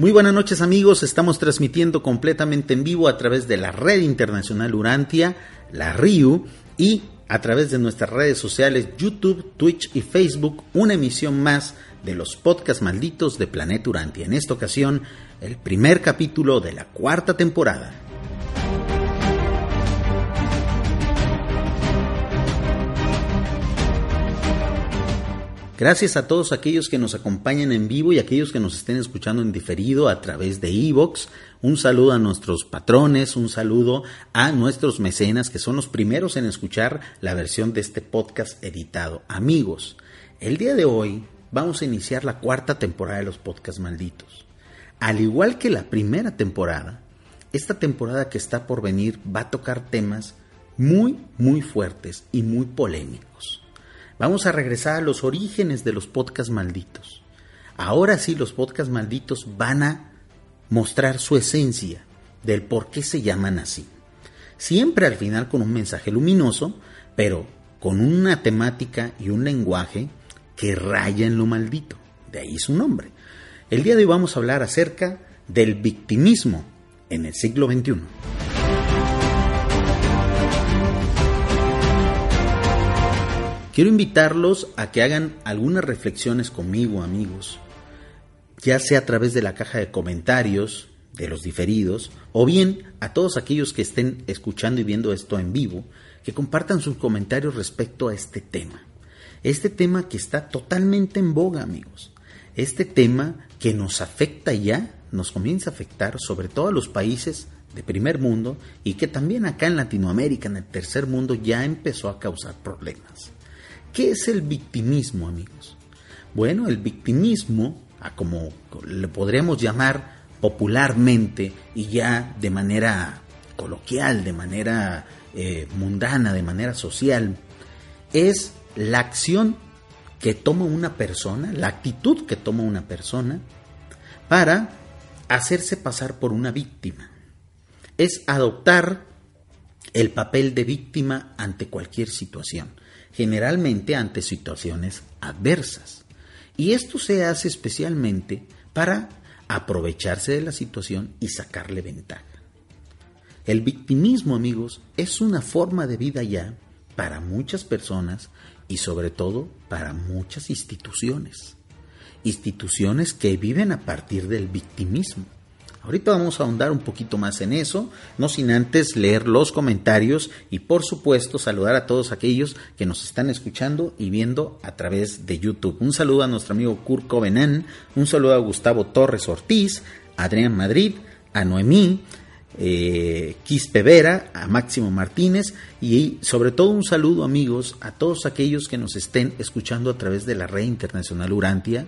Muy buenas noches amigos, estamos transmitiendo completamente en vivo a través de la red internacional Urantia, la RIU y a través de nuestras redes sociales YouTube, Twitch y Facebook una emisión más de los podcasts malditos de Planeta Urantia. En esta ocasión, el primer capítulo de la cuarta temporada. Gracias a todos aquellos que nos acompañan en vivo y aquellos que nos estén escuchando en diferido a través de Evox. Un saludo a nuestros patrones, un saludo a nuestros mecenas que son los primeros en escuchar la versión de este podcast editado. Amigos, el día de hoy vamos a iniciar la cuarta temporada de los podcasts malditos. Al igual que la primera temporada, esta temporada que está por venir va a tocar temas muy, muy fuertes y muy polémicos. Vamos a regresar a los orígenes de los podcasts malditos. Ahora sí los podcasts malditos van a mostrar su esencia del por qué se llaman así. Siempre al final con un mensaje luminoso, pero con una temática y un lenguaje que raya en lo maldito. De ahí su nombre. El día de hoy vamos a hablar acerca del victimismo en el siglo XXI. Quiero invitarlos a que hagan algunas reflexiones conmigo, amigos, ya sea a través de la caja de comentarios de los diferidos, o bien a todos aquellos que estén escuchando y viendo esto en vivo, que compartan sus comentarios respecto a este tema. Este tema que está totalmente en boga, amigos. Este tema que nos afecta ya, nos comienza a afectar sobre todo a los países de primer mundo y que también acá en Latinoamérica, en el tercer mundo, ya empezó a causar problemas. ¿Qué es el victimismo, amigos? Bueno, el victimismo, como le podríamos llamar popularmente y ya de manera coloquial, de manera eh, mundana, de manera social, es la acción que toma una persona, la actitud que toma una persona para hacerse pasar por una víctima. Es adoptar el papel de víctima ante cualquier situación generalmente ante situaciones adversas. Y esto se hace especialmente para aprovecharse de la situación y sacarle ventaja. El victimismo, amigos, es una forma de vida ya para muchas personas y sobre todo para muchas instituciones. Instituciones que viven a partir del victimismo. Ahorita vamos a ahondar un poquito más en eso, no sin antes leer los comentarios y por supuesto saludar a todos aquellos que nos están escuchando y viendo a través de YouTube. Un saludo a nuestro amigo Kurt Covenant, un saludo a Gustavo Torres Ortiz, a Adrián Madrid, a Noemí, eh, Quispe Vera, a Máximo Martínez y sobre todo un saludo amigos a todos aquellos que nos estén escuchando a través de la red internacional Urantia,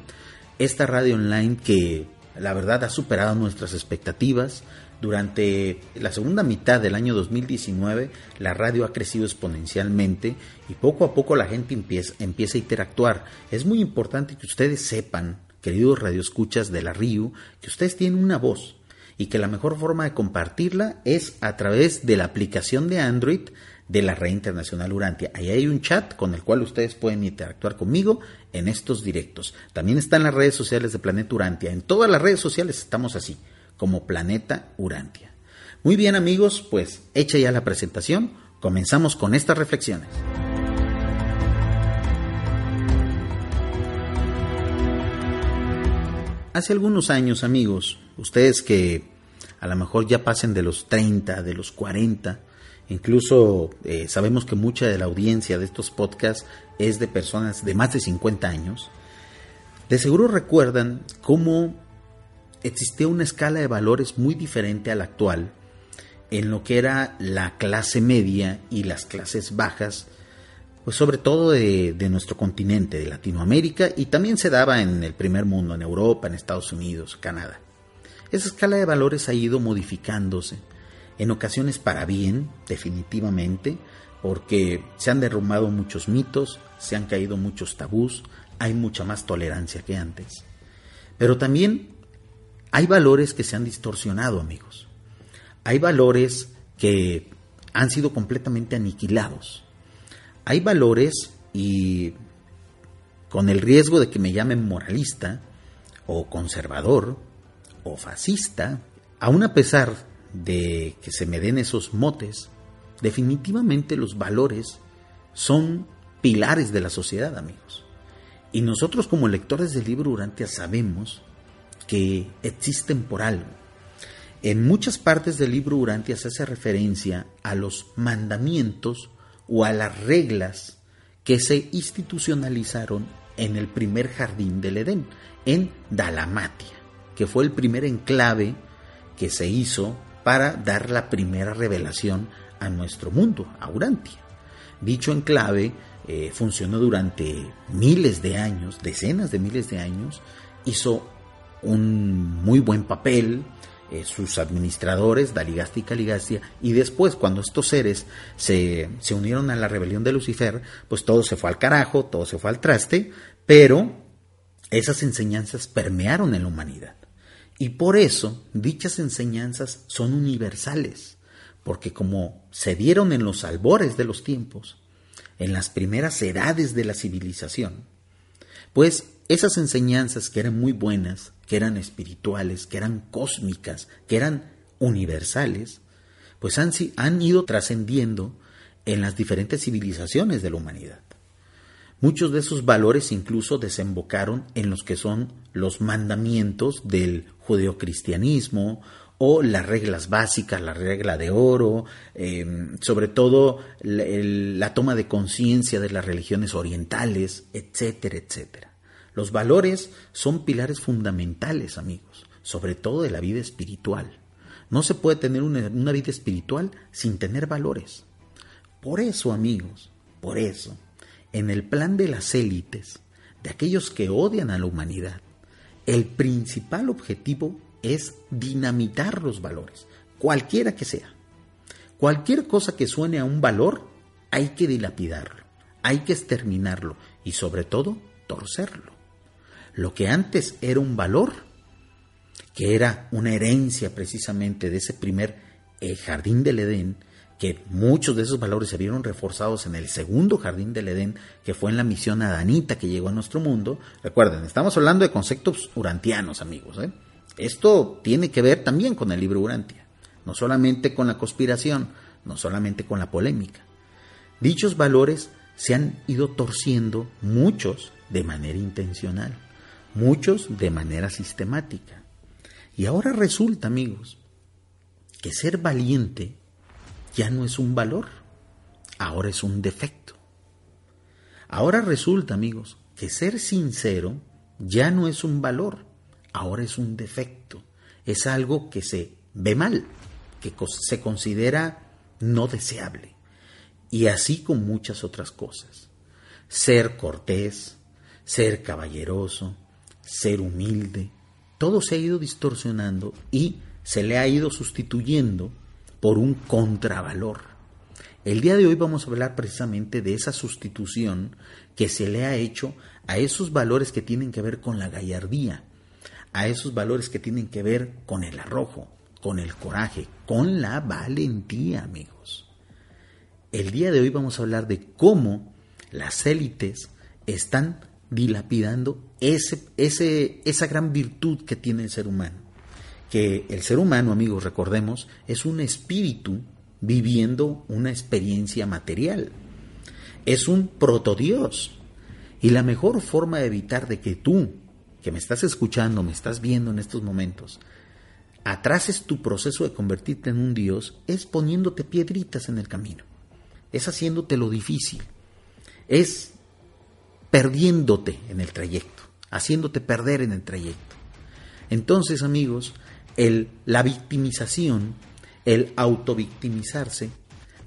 esta radio online que la verdad ha superado nuestras expectativas. Durante la segunda mitad del año 2019 la radio ha crecido exponencialmente y poco a poco la gente empieza, a interactuar. Es muy importante que ustedes sepan, queridos radioescuchas de la RIU, que ustedes tienen una voz y que la mejor forma de compartirla es a través de la aplicación de Android de la red internacional Urantia. Ahí hay un chat con el cual ustedes pueden interactuar conmigo en estos directos. También están las redes sociales de Planeta Urantia. En todas las redes sociales estamos así, como Planeta Urantia. Muy bien amigos, pues hecha ya la presentación, comenzamos con estas reflexiones. Hace algunos años, amigos, ustedes que a lo mejor ya pasen de los 30, de los 40, Incluso eh, sabemos que mucha de la audiencia de estos podcasts es de personas de más de 50 años. De seguro recuerdan cómo existía una escala de valores muy diferente a la actual en lo que era la clase media y las clases bajas, pues sobre todo de, de, nuestro continente, de Latinoamérica, y también se daba en el primer mundo, en Europa, en Estados Unidos, Canadá. Esa escala de valores ha ido modificándose en ocasiones para bien, definitivamente, porque se han derrumbado muchos mitos, se han caído muchos tabús, hay mucha más tolerancia que antes. Pero también hay valores que se han distorsionado, amigos. Hay valores que han sido completamente aniquilados. Hay valores y con el riesgo de que me llamen moralista o conservador o fascista, aun a pesar de que se me den esos motes, definitivamente los valores son pilares de la sociedad, amigos. Y nosotros como lectores del libro Urantia sabemos que existen por algo. En muchas partes del libro Urantia se hace referencia a los mandamientos o a las reglas que se institucionalizaron en el primer jardín del Edén, en Dalamatia, que fue el primer enclave que se hizo para dar la primera revelación a nuestro mundo, a Urantia. Dicho enclave eh, funcionó durante miles de años, decenas de miles de años, hizo un muy buen papel, eh, sus administradores, Daligasti y Caligastia, y después cuando estos seres se, se unieron a la rebelión de Lucifer, pues todo se fue al carajo, todo se fue al traste, pero esas enseñanzas permearon en la humanidad. Y por eso dichas enseñanzas son universales, porque como se dieron en los albores de los tiempos, en las primeras edades de la civilización, pues esas enseñanzas que eran muy buenas, que eran espirituales, que eran cósmicas, que eran universales, pues han, han ido trascendiendo en las diferentes civilizaciones de la humanidad. Muchos de esos valores incluso desembocaron en los que son los mandamientos del judeocristianismo o las reglas básicas, la regla de oro, em, sobre todo la toma de conciencia de las religiones orientales, etcétera, etcétera. Los valores son pilares fundamentales, amigos, sobre todo de la vida espiritual. No se puede tener una, una vida espiritual sin tener valores. Por eso, amigos, por eso, en el plan de las élites, de aquellos que odian a la humanidad, el principal objetivo es dinamitar los valores, cualquiera que sea. Cualquier cosa que suene a un valor, hay que dilapidarlo, hay que exterminarlo y sobre todo torcerlo. Lo que antes era un valor, que era una herencia precisamente de ese primer eh, jardín del Edén, que muchos de esos valores se vieron reforzados en el segundo jardín del Edén, que fue en la misión adanita que llegó a nuestro mundo. Recuerden, estamos hablando de conceptos urantianos, amigos. ¿eh? Esto tiene que ver también con el libro Urantia, no solamente con la conspiración, no solamente con la polémica. Dichos valores se han ido torciendo, muchos de manera intencional, muchos de manera sistemática. Y ahora resulta, amigos, que ser valiente ya no es un valor, ahora es un defecto. Ahora resulta, amigos, que ser sincero ya no es un valor, ahora es un defecto, es algo que se ve mal, que se considera no deseable. Y así con muchas otras cosas. Ser cortés, ser caballeroso, ser humilde, todo se ha ido distorsionando y se le ha ido sustituyendo por un contravalor. El día de hoy vamos a hablar precisamente de esa sustitución que se le ha hecho a esos valores que tienen que ver con la gallardía, a esos valores que tienen que ver con el arrojo, con el coraje, con la valentía, amigos. El día de hoy vamos a hablar de cómo las élites están dilapidando ese, esa gran virtud que tiene el ser humano que el ser humano, amigos, recordemos, es un espíritu viviendo una experiencia material. Es un protodios. Y la mejor forma de evitar de que tú, que me estás escuchando, me estás viendo en estos momentos, atrases tu proceso de convertirte en un Dios es poniéndote piedritas en el camino. Es haciéndote lo difícil. Es perdiéndote en el trayecto, haciéndote perder en el trayecto. Entonces, amigos, el, la victimización, el autovictimizarse,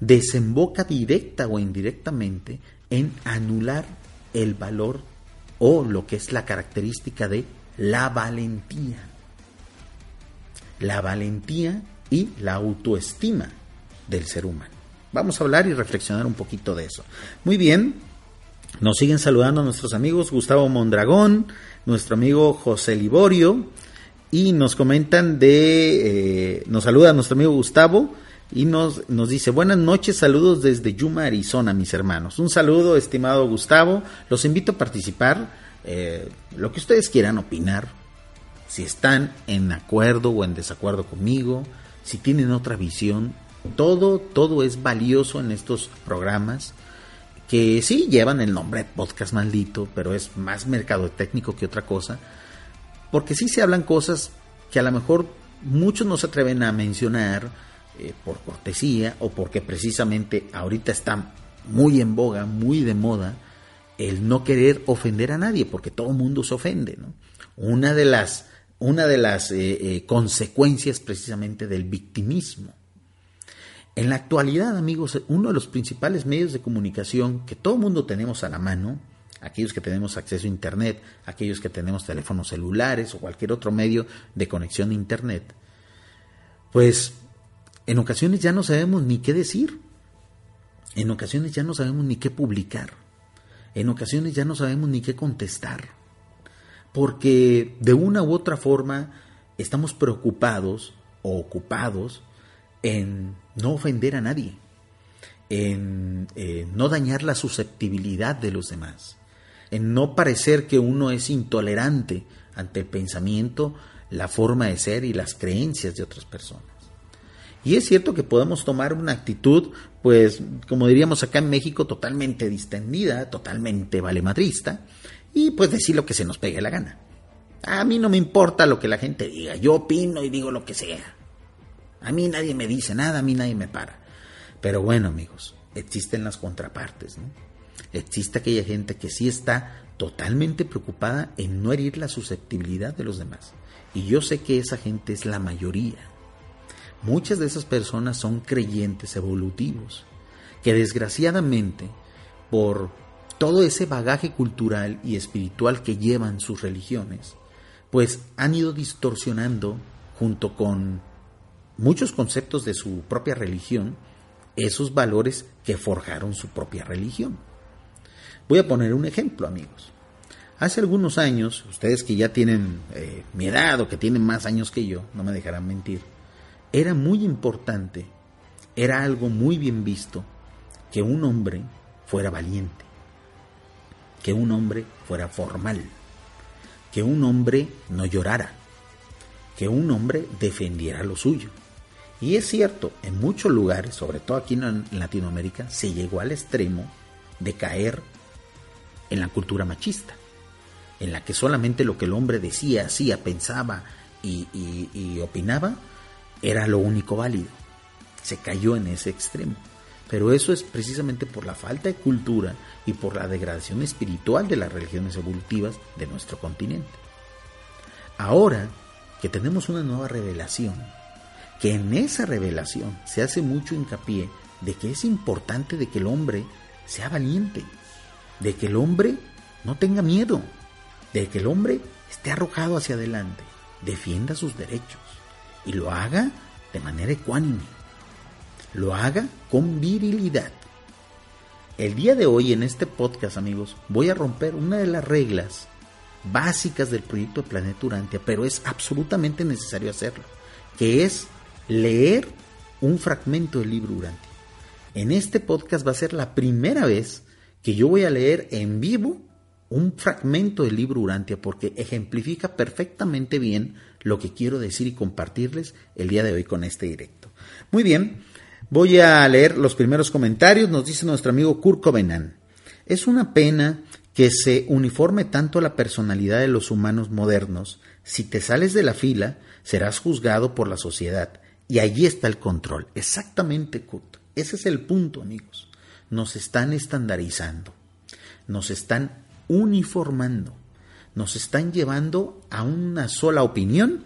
desemboca directa o indirectamente en anular el valor o lo que es la característica de la valentía. La valentía y la autoestima del ser humano. Vamos a hablar y reflexionar un poquito de eso. Muy bien, nos siguen saludando nuestros amigos Gustavo Mondragón, nuestro amigo José Liborio, y nos comentan de, eh, nos saluda nuestro amigo Gustavo y nos, nos dice, buenas noches, saludos desde Yuma, Arizona, mis hermanos. Un saludo, estimado Gustavo, los invito a participar, eh, lo que ustedes quieran opinar, si están en acuerdo o en desacuerdo conmigo, si tienen otra visión, todo, todo es valioso en estos programas que sí llevan el nombre podcast maldito, pero es más mercado técnico que otra cosa, porque sí se hablan cosas que a lo mejor muchos no se atreven a mencionar eh, por cortesía o porque precisamente ahorita está muy en boga, muy de moda, el no querer ofender a nadie, porque todo mundo se ofende. Una de las, una de las eh, eh, consecuencias precisamente del victimismo. En la actualidad, amigos, uno de los principales medios de comunicación que todo mundo tenemos a la mano, aquellos que tenemos acceso a Internet, aquellos que tenemos teléfonos celulares o cualquier otro medio de conexión a Internet, pues en ocasiones ya no sabemos ni qué decir, en ocasiones ya no sabemos ni qué publicar, en ocasiones ya no sabemos ni qué contestar, porque de una u otra forma estamos preocupados o ocupados en no ofender a nadie, en eh, no dañar la susceptibilidad de los demás, en no parecer que uno es intolerante ante el pensamiento, la forma de ser y las creencias de otras personas. Y es cierto que podemos tomar una actitud, pues, como diríamos acá en México, totalmente distendida, totalmente valemadrista, y pues decir lo que se nos pegue la gana. A mí no me importa lo que la gente diga, yo opino y digo lo que sea. A mí nadie me dice nada, a mí nadie me para. Pero bueno, amigos, existen las contrapartes, ¿no? Existe aquella gente que sí está totalmente preocupada en no herir la susceptibilidad de los demás. Y yo sé que esa gente es la mayoría. Muchas de esas personas son creyentes evolutivos, que desgraciadamente, por todo ese bagaje cultural y espiritual que llevan sus religiones, pues han ido distorsionando junto con muchos conceptos de su propia religión, esos valores que forjaron su propia religión. Voy a poner un ejemplo, amigos. Hace algunos años, ustedes que ya tienen eh, mi edad o que tienen más años que yo, no me dejarán mentir, era muy importante, era algo muy bien visto que un hombre fuera valiente, que un hombre fuera formal, que un hombre no llorara, que un hombre defendiera lo suyo. Y es cierto, en muchos lugares, sobre todo aquí en Latinoamérica, se llegó al extremo de caer en la cultura machista, en la que solamente lo que el hombre decía, hacía, pensaba y, opinaba era lo único válido. Se cayó en ese extremo. Pero eso es precisamente por la falta de cultura y por la degradación espiritual de las religiones evolutivas de nuestro continente. Ahora que tenemos una nueva revelación, que en esa revelación se hace mucho hincapié de que es importante de que el hombre sea valiente, de que el hombre no tenga miedo, de que el hombre esté arrojado hacia adelante, defienda sus derechos y lo haga de manera ecuánime, lo haga con virilidad. El día de hoy en este podcast, amigos, voy a romper una de las reglas básicas del proyecto de Planeta Urantia, pero es absolutamente necesario hacerlo, que es leer un fragmento del libro Urantia. En este podcast va a ser la primera vez que yo voy a leer en vivo un fragmento del libro Urantia porque ejemplifica perfectamente bien lo que quiero decir y compartirles el día de hoy con este directo. Muy bien, voy a leer los primeros comentarios. Nos dice nuestro amigo Kurt Covenan. Es una pena que se uniforme tanto la personalidad de los humanos modernos. Si te sales de la fila, serás juzgado por la sociedad. Y allí está el control. Exactamente, Kurt. Ese es el punto, amigos nos están estandarizando, nos están uniformando, nos están llevando a una sola opinión,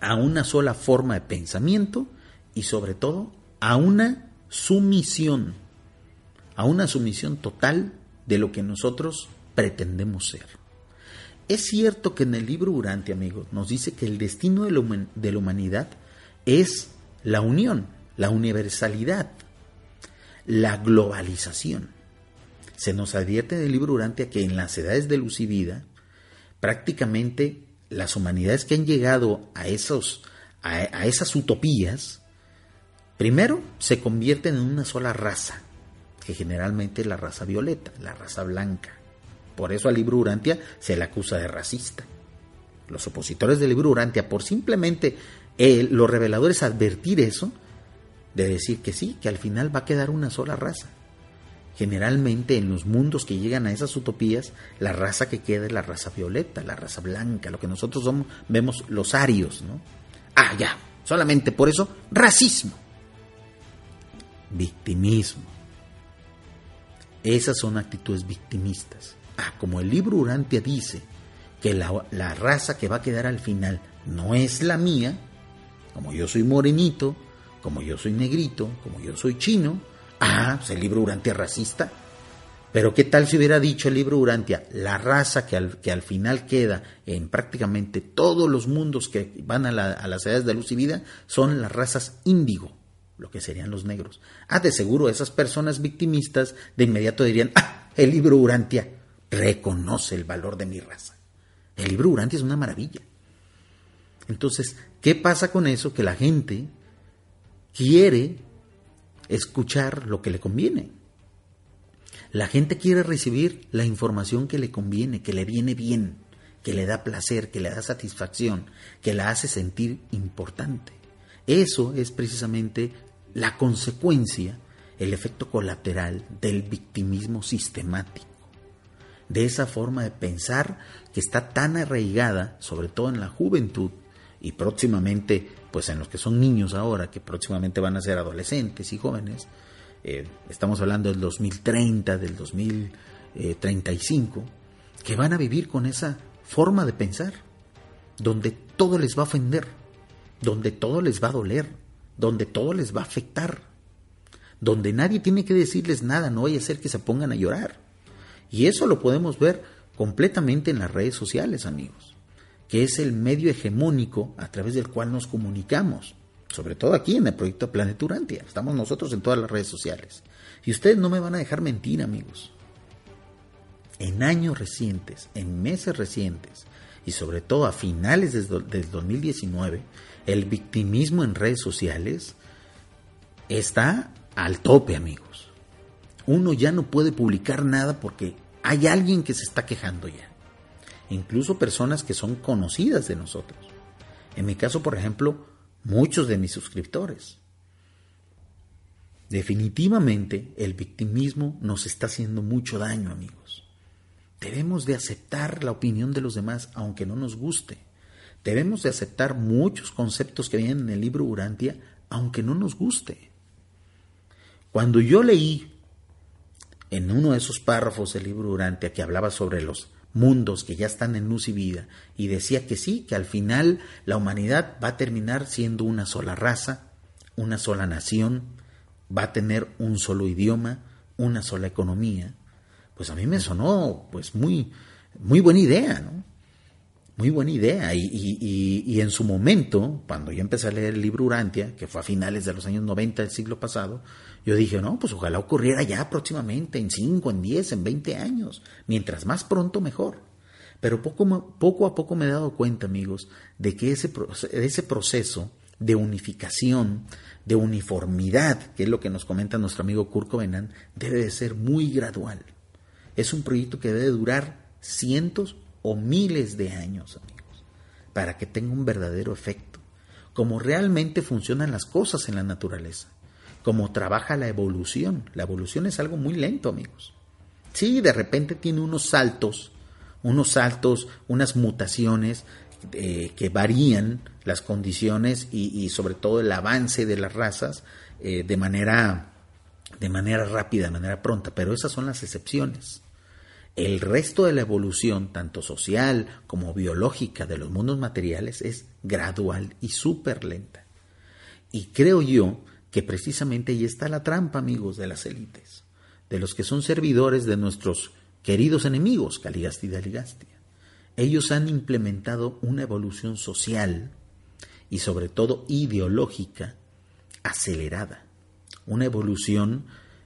a una sola forma de pensamiento y sobre todo a una sumisión, a una sumisión total de lo que nosotros pretendemos ser. Es cierto que en el libro Urante, amigos, nos dice que el destino de la humanidad es la unión, la universalidad, la globalización. Se nos advierte del libro Urantia que en las edades de luz y vida, prácticamente las humanidades que han llegado a, esos, a, esas utopías, primero se convierten en una sola raza, que generalmente es la raza violeta, la raza blanca. Por eso al libro Urantia se le acusa de racista. los opositores del libro Urantia, por simplemente los reveladores advertir eso, de decir que sí, que al final va a quedar una sola raza. Generalmente en los mundos que llegan a esas utopías, la raza que queda es la raza violeta, la raza blanca, lo que nosotros somos, vemos los arios, ¿no? Ah, ya, solamente por eso, racismo. Victimismo. Esas son actitudes victimistas. Ah, como el libro Urantia dice que la, la raza que va a quedar al final no es la mía, como yo soy morenito, como yo soy negrito, como yo soy chino, ah, pues el libro Urantia racista. Pero qué tal si hubiera dicho el libro Urantia, la raza que al, que al final queda en prácticamente todos los mundos que van a, a las edades de luz y vida son las razas índigo, lo que serían los negros. Ah, de seguro esas personas victimistas de inmediato dirían, ah, el libro Urantia reconoce el valor de mi raza. El libro Urantia es una maravilla. Entonces, ¿qué pasa con eso? Que la gente quiere escuchar lo que le conviene. La gente quiere recibir la información que le conviene, que le viene bien, que le da placer, que le da satisfacción, que la hace sentir importante. Eso es precisamente la consecuencia, el efecto colateral del victimismo sistemático, de esa forma de pensar que está tan arraigada, sobre todo en la juventud, y próximamente, pues en los que son niños ahora, que próximamente van a ser adolescentes y jóvenes, eh, estamos hablando del 2030, del 2035, que van a vivir con esa forma de pensar, donde todo les va a ofender, donde todo les va a doler, donde todo les va a afectar, donde nadie tiene que decirles nada, no vaya a ser que se pongan a llorar. Y eso lo podemos ver completamente en las redes sociales, amigos que es el medio hegemónico a través del cual nos comunicamos, sobre todo aquí en el proyecto Planeturantia. Estamos nosotros en todas las redes sociales. Y ustedes no me van a dejar mentir, amigos. En años recientes, en meses recientes, y sobre todo a finales del 2019, el victimismo en redes sociales está al tope, amigos. Uno ya no puede publicar nada porque hay alguien que se está quejando ya incluso personas que son conocidas de nosotros. En mi caso, por ejemplo, muchos de mis suscriptores. Definitivamente el victimismo nos está haciendo mucho daño, amigos. Debemos de aceptar la opinión de los demás aunque no nos guste. Debemos de aceptar muchos conceptos que vienen en el libro Urantia aunque no nos guste. Cuando yo leí en uno de esos párrafos del libro Urantia que hablaba sobre los mundos que ya están en luz y vida, y decía que sí, que al final la humanidad va a terminar siendo una sola raza, una sola nación, va a tener un solo idioma, una sola economía, pues a mí me sonó pues muy, muy buena idea, ¿no? Muy buena idea. Y, y, en su momento, cuando yo empecé a leer el libro Urantia, que fue a finales de los años 90 del siglo pasado, yo dije, no, pues ojalá ocurriera ya próximamente, en 5, en 10, en 20 años. Mientras más pronto, mejor. Pero poco, poco a poco me he dado cuenta, amigos, de que ese, ese proceso de unificación, de uniformidad, que es lo que nos comenta nuestro amigo Kurt Covenant, debe de ser muy gradual. Es un proyecto que debe durar cientos o miles de años, amigos, para que tenga un verdadero efecto, como realmente funcionan las cosas en la naturaleza como trabaja la evolución. La evolución es algo muy lento, amigos. Sí, de repente tiene unos saltos, unos saltos, unas mutaciones eh, que varían las condiciones y, sobre todo el avance de las razas eh, de manera de manera rápida, de manera pronta, pero esas son las excepciones. El resto de la evolución, tanto social como biológica de los mundos materiales, es gradual y súper lenta. Y creo yo que precisamente ahí está la trampa, amigos, de las élites, de los que son servidores de nuestros queridos enemigos, Caligasti y Daligastia. Ellos han implementado una evolución social y sobre todo ideológica acelerada, una evolución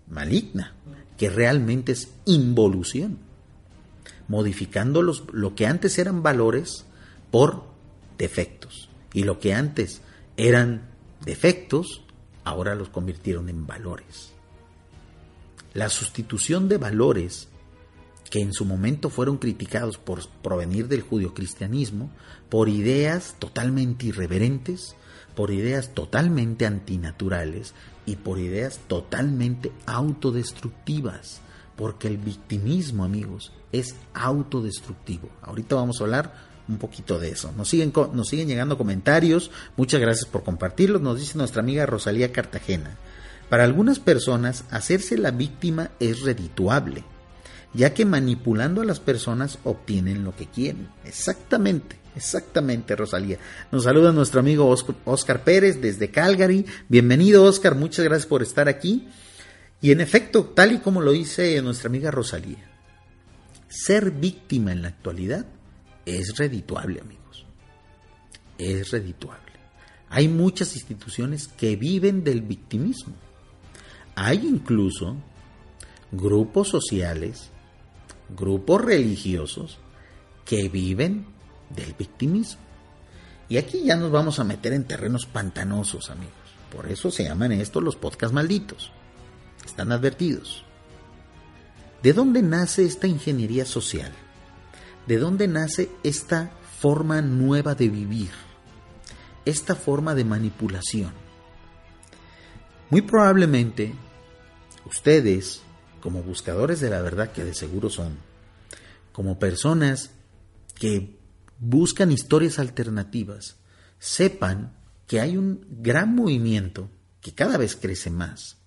maligna, que realmente es involución, modificando los, lo que antes eran valores por defectos y lo que antes eran defectos ahora los convirtieron en valores. La sustitución de valores que en su momento fueron criticados por provenir del judio-cristianismo, por ideas totalmente irreverentes, por ideas totalmente antinaturales y por ideas totalmente autodestructivas, porque el victimismo, amigos, es autodestructivo. Ahorita vamos a hablar un poquito de eso. Nos siguen, nos siguen llegando comentarios, muchas gracias por compartirlos, nos dice nuestra amiga Rosalía Cartagena. Para algunas personas, hacerse la víctima es redituable ya que manipulando a las personas obtienen lo que quieren. Exactamente, exactamente, Rosalía. Nos saluda nuestro amigo Oscar Pérez desde Calgary. Bienvenido, Oscar, muchas gracias por estar aquí. Y en efecto, tal y como lo dice nuestra amiga Rosalía, ser víctima en la actualidad es redituable, amigos. Es redituable. Hay muchas instituciones que viven del victimismo. Hay incluso grupos sociales grupos religiosos que viven del victimismo. Y aquí ya nos vamos a meter en terrenos pantanosos, amigos. Por eso se llaman estos los podcasts malditos. Están advertidos. ¿De dónde nace esta ingeniería social? ¿De dónde nace esta forma nueva de vivir? Esta forma de manipulación. Muy probablemente ustedes como buscadores de la verdad que de seguro son, como personas que buscan historias alternativas, sepan que hay un gran movimiento que cada vez crece más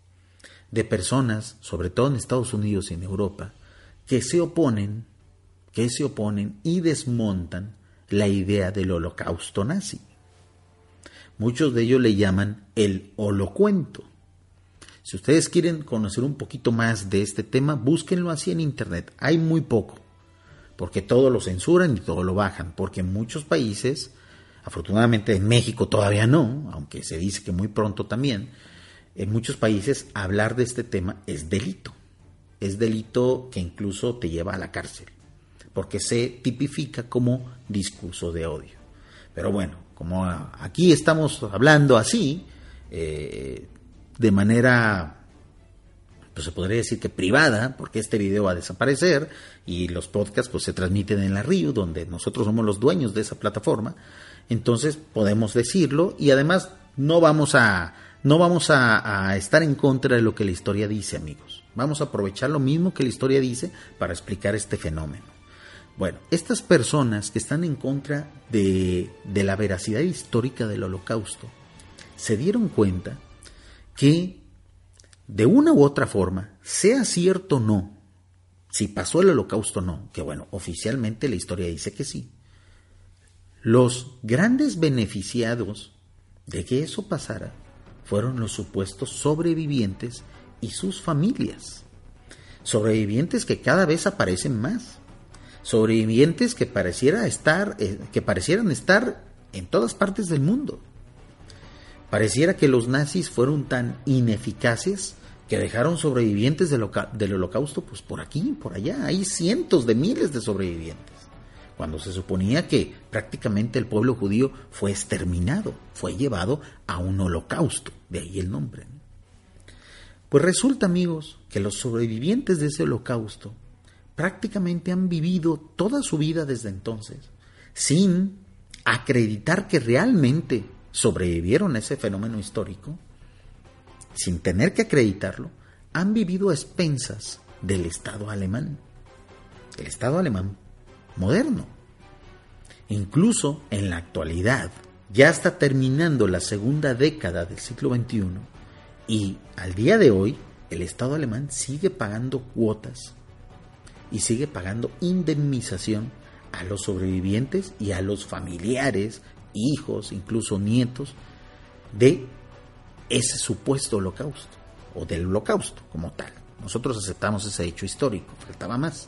de personas, sobre todo en Estados Unidos y en Europa, que se oponen, que se oponen y desmontan la idea del holocausto nazi. Muchos de ellos le llaman el holocuento. Si ustedes quieren conocer un poquito más de este tema, búsquenlo así en Internet. Hay muy poco, porque todo lo censuran y todo lo bajan, porque en muchos países, afortunadamente en México todavía no, aunque se dice que muy pronto también, en muchos países hablar de este tema es delito. Es delito que incluso te lleva a la cárcel, porque se tipifica como discurso de odio. Pero bueno, como aquí estamos hablando así, eh, de manera, pues se podría decir que privada, porque este video va a desaparecer y los podcasts pues se transmiten en la RIU, donde nosotros somos los dueños de esa plataforma. Entonces podemos decirlo y además no vamos a no vamos a, estar en contra de lo que la historia dice, amigos. Vamos a aprovechar lo mismo que la historia dice para explicar este fenómeno. Bueno, estas personas que están en contra de, de la veracidad histórica del holocausto se dieron cuenta que de una u otra forma, sea cierto o no, si pasó el holocausto o no, que bueno, oficialmente la historia dice que sí, los grandes beneficiados de que eso pasara fueron los supuestos sobrevivientes y sus familias. Sobrevivientes que cada vez aparecen más. Sobrevivientes que, pareciera estar, eh, que parecieran estar en todas partes del mundo. Pareciera que los nazis fueron tan ineficaces que dejaron sobrevivientes del, holocausto pues por aquí, por allá. Hay cientos de miles de sobrevivientes. Cuando se suponía que prácticamente el pueblo judío fue exterminado, fue llevado a un holocausto, de ahí el nombre. Pues resulta, amigos, que los sobrevivientes de ese holocausto prácticamente han vivido toda su vida desde entonces sin acreditar que realmente sobrevivieron a ese fenómeno histórico, sin tener que acreditarlo, han vivido a expensas del Estado alemán, el Estado alemán moderno. Incluso en la actualidad, ya está terminando la segunda década del siglo XXI y al día de hoy el Estado alemán sigue pagando cuotas y sigue pagando indemnización a los sobrevivientes y a los familiares hijos, incluso nietos, de ese supuesto holocausto, o del holocausto como tal. Nosotros aceptamos ese hecho histórico, faltaba más.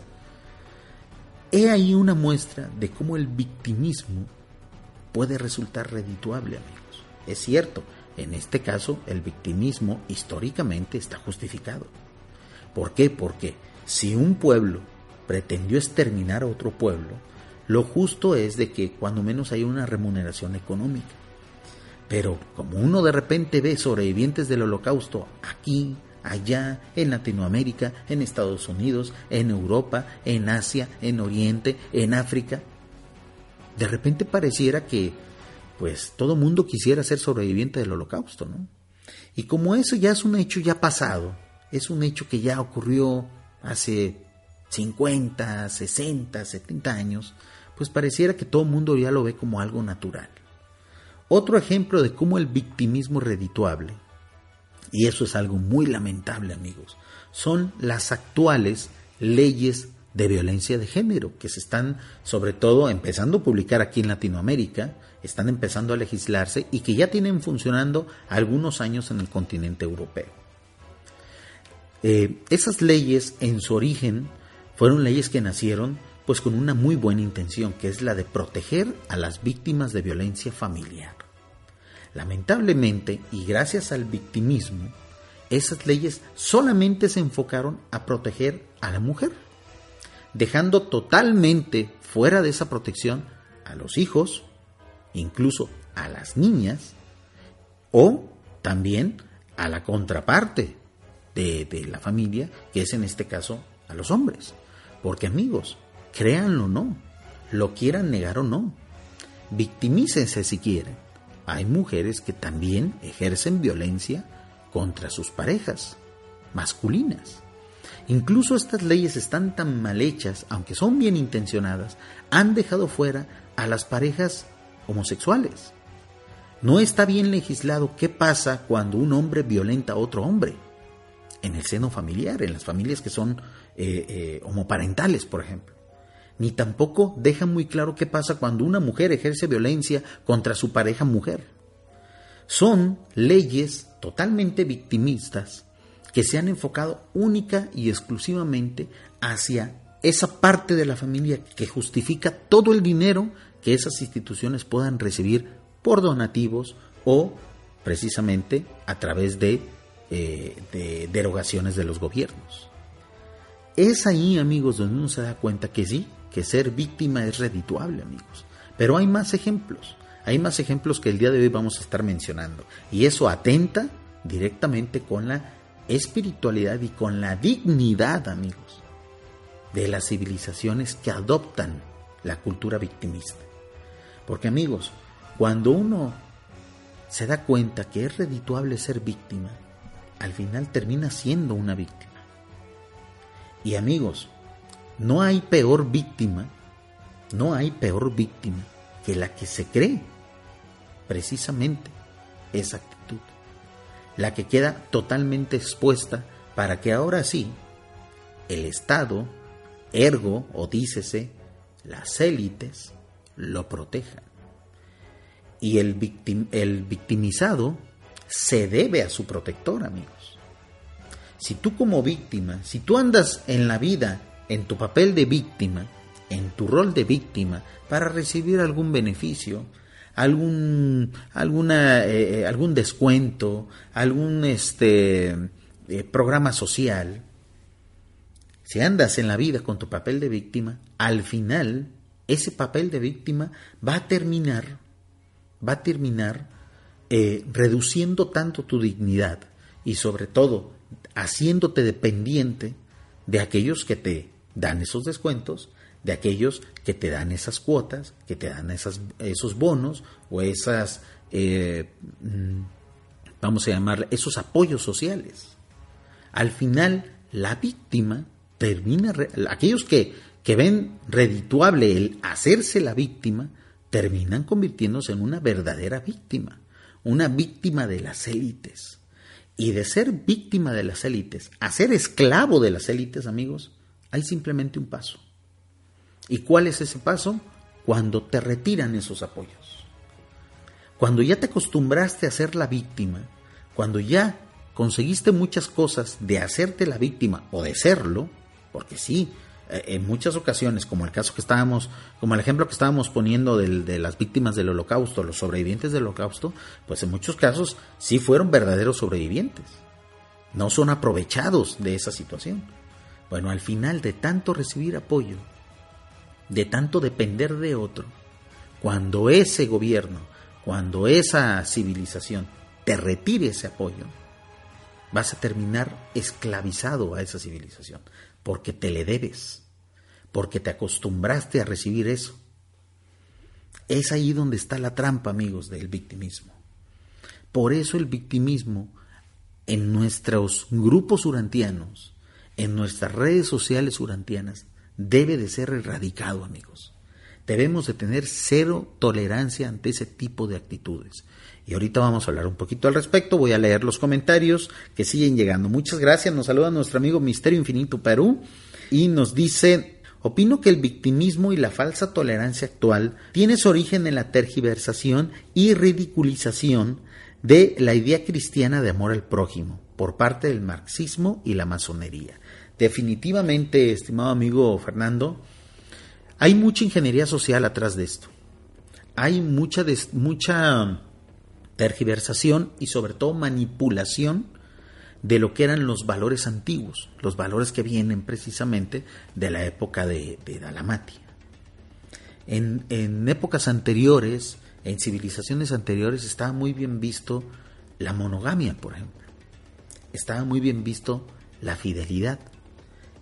He ahí una muestra de cómo el victimismo puede resultar redituable, amigos. Es cierto, en este caso el victimismo históricamente está justificado. ¿Por qué? Porque si un pueblo pretendió exterminar a otro pueblo, lo justo es de que cuando menos haya una remuneración económica. Pero como uno de repente ve sobrevivientes del holocausto aquí, allá, en Latinoamérica, en Estados Unidos, en Europa, en Asia, en Oriente, en África. De repente pareciera que, pues, todo mundo quisiera ser sobreviviente del holocausto, ¿no? Y como eso ya es un hecho ya pasado, es un hecho que ya ocurrió hace 50, 60, 70 años, pues pareciera que todo el mundo ya lo ve como algo natural. Otro ejemplo de cómo el victimismo es redituable, y eso es algo muy lamentable amigos, son las actuales leyes de violencia de género que se están sobre todo empezando a publicar aquí en Latinoamérica, están empezando a legislarse y que ya tienen funcionando algunos años en el continente europeo. Eh, esas leyes en su origen fueron leyes que nacieron pues con una muy buena intención, que es la de proteger a las víctimas de violencia familiar. Lamentablemente, y gracias al victimismo, esas leyes solamente se enfocaron a proteger a la mujer, dejando totalmente fuera de esa protección a los hijos, incluso a las niñas, o también a la contraparte de, la familia, que es en este caso a los hombres. Porque amigos, Créanlo o no, lo quieran negar o no. Victimícense si quieren. Hay mujeres que también ejercen violencia contra sus parejas masculinas. Incluso estas leyes están tan mal hechas, aunque son bien intencionadas, han dejado fuera a las parejas homosexuales. No está bien legislado qué pasa cuando un hombre violenta a otro hombre en el seno familiar, en las familias que son eh, eh, homoparentales, por ejemplo ni tampoco deja muy claro qué pasa cuando una mujer ejerce violencia contra su pareja mujer. Son leyes totalmente victimistas que se han enfocado única y exclusivamente hacia esa parte de la familia que justifica todo el dinero que esas instituciones puedan recibir por donativos o precisamente a través de, eh, de derogaciones de los gobiernos. Es ahí, amigos, donde uno se da cuenta que sí, que ser víctima es redituable, amigos. Pero hay más ejemplos, hay más ejemplos que el día de hoy vamos a estar mencionando. Y eso atenta directamente con la espiritualidad y con la dignidad, amigos, de las civilizaciones que adoptan la cultura victimista. Porque, amigos, cuando uno se da cuenta que es redituable ser víctima, al final termina siendo una víctima. Y amigos, no hay peor víctima, no hay peor víctima que la que se cree precisamente esa. La que queda totalmente expuesta para que ahora sí el Estado, ergo o dícese, las élites, lo protejan. Y el, el victimizado se debe a su protector, amigos. Si tú como víctima, si tú andas en la vida en tu papel de víctima, en tu rol de víctima, para recibir algún beneficio, algún, alguna, eh, algún descuento, algún este, eh, programa social. Si andas en la vida con tu papel de víctima, al final ese papel de víctima va a terminar, va a terminar eh, reduciendo tanto tu dignidad y sobre todo haciéndote dependiente de aquellos que te dan esos descuentos de aquellos que te dan esas cuotas, que te dan esas, esos bonos o esas, eh, mm, vamos a llamar, esos apoyos sociales. Al final, la víctima termina, aquellos que, que ven redituable el hacerse la víctima, terminan convirtiéndose en una verdadera víctima, una víctima de las élites. Y de ser víctima de las élites a ser esclavo de las élites, amigos, hay simplemente un paso. ¿Y cuál es ese paso? Cuando te retiran esos apoyos. Cuando ya te acostumbraste a ser la víctima, cuando ya conseguiste muchas cosas de hacerte la víctima o de serlo, porque sí, eh, en muchas ocasiones, como el caso que estábamos, como el ejemplo que estábamos poniendo de las víctimas del holocausto, los sobrevivientes del holocausto, pues en muchos casos sí fueron verdaderos sobrevivientes. No son aprovechados de esa situación. Bueno, al final de tanto recibir apoyo, de tanto depender de otro, cuando ese gobierno, cuando esa civilización te retire ese apoyo, vas a terminar esclavizado a esa civilización, porque te le debes, porque te acostumbraste a recibir eso. Es ahí donde está la trampa, amigos, del victimismo. Por eso el victimismo en nuestros grupos urantianos, en nuestras redes sociales urantianas, debe de ser erradicado, amigos. Debemos de tener cero tolerancia ante ese tipo de actitudes. Y ahorita vamos a hablar un poquito al respecto. Voy a leer los comentarios que siguen llegando. Muchas gracias. Nos saluda nuestro amigo Misterio Infinito Perú y nos dice, opino que el victimismo y la falsa tolerancia actual tiene su origen en la tergiversación y ridiculización de la idea cristiana de amor al prójimo por parte del marxismo y la masonería. Definitivamente, estimado amigo Fernando, hay mucha ingeniería social atrás de esto. Hay mucha, mucha tergiversación y sobre todo manipulación de lo que eran los valores antiguos, los valores que vienen precisamente de la época de, de Dalamatia. En, en épocas anteriores, en civilizaciones anteriores estaba muy bien visto la monogamia, por ejemplo. Estaba muy bien visto la fidelidad.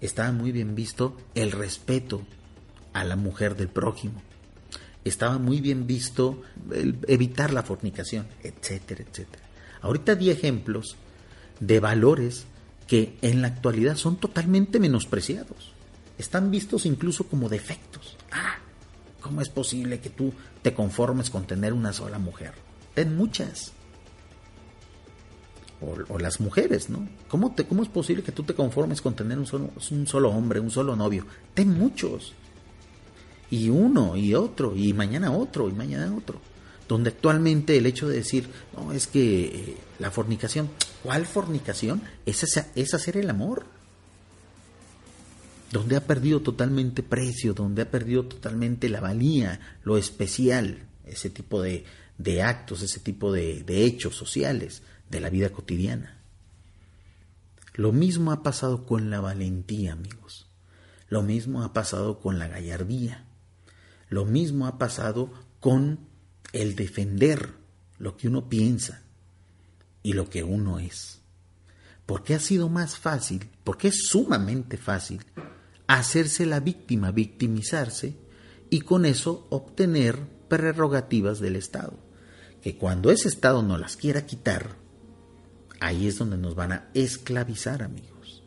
Estaba muy bien visto el respeto a la mujer del prójimo. Estaba muy bien visto evitar la fornicación, etcétera, etcétera. Ahorita di ejemplos de valores que en la actualidad son totalmente menospreciados. Están vistos incluso como defectos. Ah, ¿cómo es posible que tú te conformes con tener una sola mujer. Ten muchas. O, las mujeres, ¿no? ¿Cómo, te, ¿Cómo es posible que tú te conformes con tener un solo, hombre, un solo novio? Ten muchos. Y uno, y otro, y mañana otro, y mañana otro. Donde actualmente el hecho de decir, no, es que eh, la fornicación, ¿cuál fornicación? Es, es hacer el amor donde ha perdido totalmente precio, donde ha perdido totalmente la valía, lo especial, ese tipo de, actos, ese tipo de hechos sociales de la vida cotidiana. Lo mismo ha pasado con la valentía, amigos. Lo mismo ha pasado con la gallardía. Lo mismo ha pasado con el defender lo que uno piensa y lo que uno es. Porque ha sido más fácil, porque es sumamente fácil hacerse la víctima, victimizarse y con eso obtener prerrogativas del Estado. Que cuando ese Estado no las quiera quitar, ahí es donde nos van a esclavizar, amigos.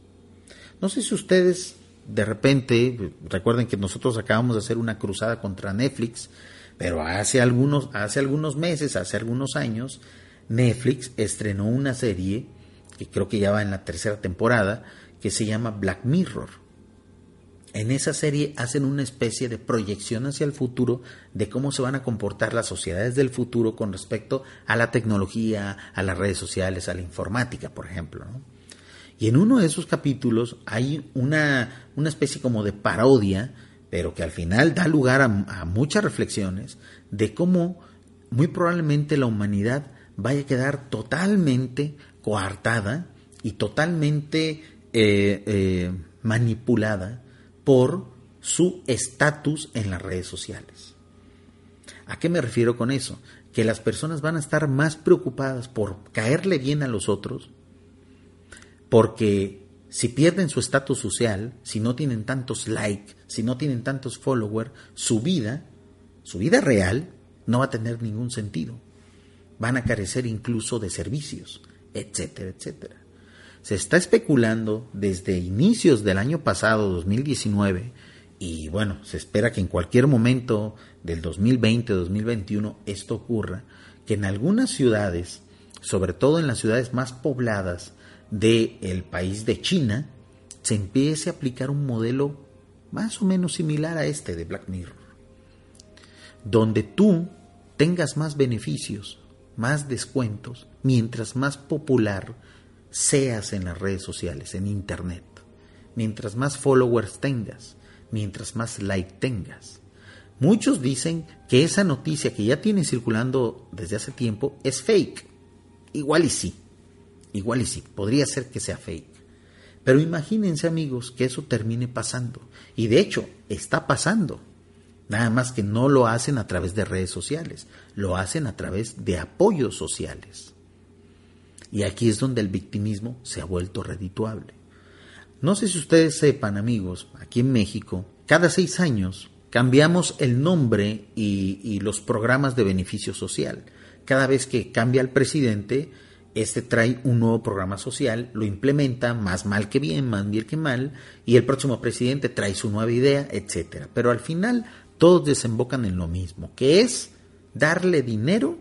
No sé si ustedes de repente, recuerden que nosotros acabamos de hacer una cruzada contra Netflix, pero hace algunos, hace algunos meses, hace algunos años, Netflix estrenó una serie que creo que ya va en la tercera temporada, que se llama Black Mirror en esa serie hacen una especie de proyección hacia el futuro de cómo se van a comportar las sociedades del futuro con respecto a la tecnología, a las redes sociales, a la informática, por ejemplo. Y en uno de esos capítulos hay una, una especie como de parodia, pero que al final da lugar a, muchas reflexiones de cómo muy probablemente la humanidad vaya a quedar totalmente coartada y totalmente eh, eh, manipulada por su estatus en las redes sociales. ¿A qué me refiero con eso? Que las personas van a estar más preocupadas por caerle bien a los otros, porque si pierden su estatus social, si no tienen tantos likes, si no tienen tantos followers, su vida, su vida real, no va a tener ningún sentido. Van a carecer incluso de servicios, etcétera, etcétera. Se está especulando desde inicios del año pasado, 2019, y bueno, se espera que en cualquier momento del 2020-2021 esto ocurra, que en algunas ciudades, sobre todo en las ciudades más pobladas del país de China, se empiece a aplicar un modelo más o menos similar a este de Black Mirror, donde tú tengas más beneficios, más descuentos, mientras más popular seas en las redes sociales, en Internet. Mientras más followers tengas, mientras más like tengas. Muchos dicen que esa noticia que ya tiene circulando desde hace tiempo es fake. Igual y sí, igual y sí, podría ser que sea fake. Pero imagínense amigos que eso termine pasando. Y de hecho, está pasando. Nada más que no lo hacen a través de redes sociales, lo hacen a través de apoyos sociales Y aquí es donde el victimismo se ha vuelto redituable. No sé si ustedes sepan, amigos, aquí en México, cada seis años cambiamos el nombre y, los programas de beneficio social. Cada vez que cambia el presidente, este trae un nuevo programa social, lo implementa, más mal que bien, más bien que mal, y el próximo presidente trae su nueva idea, etc. Pero al final todos desembocan en lo mismo, que es darle dinero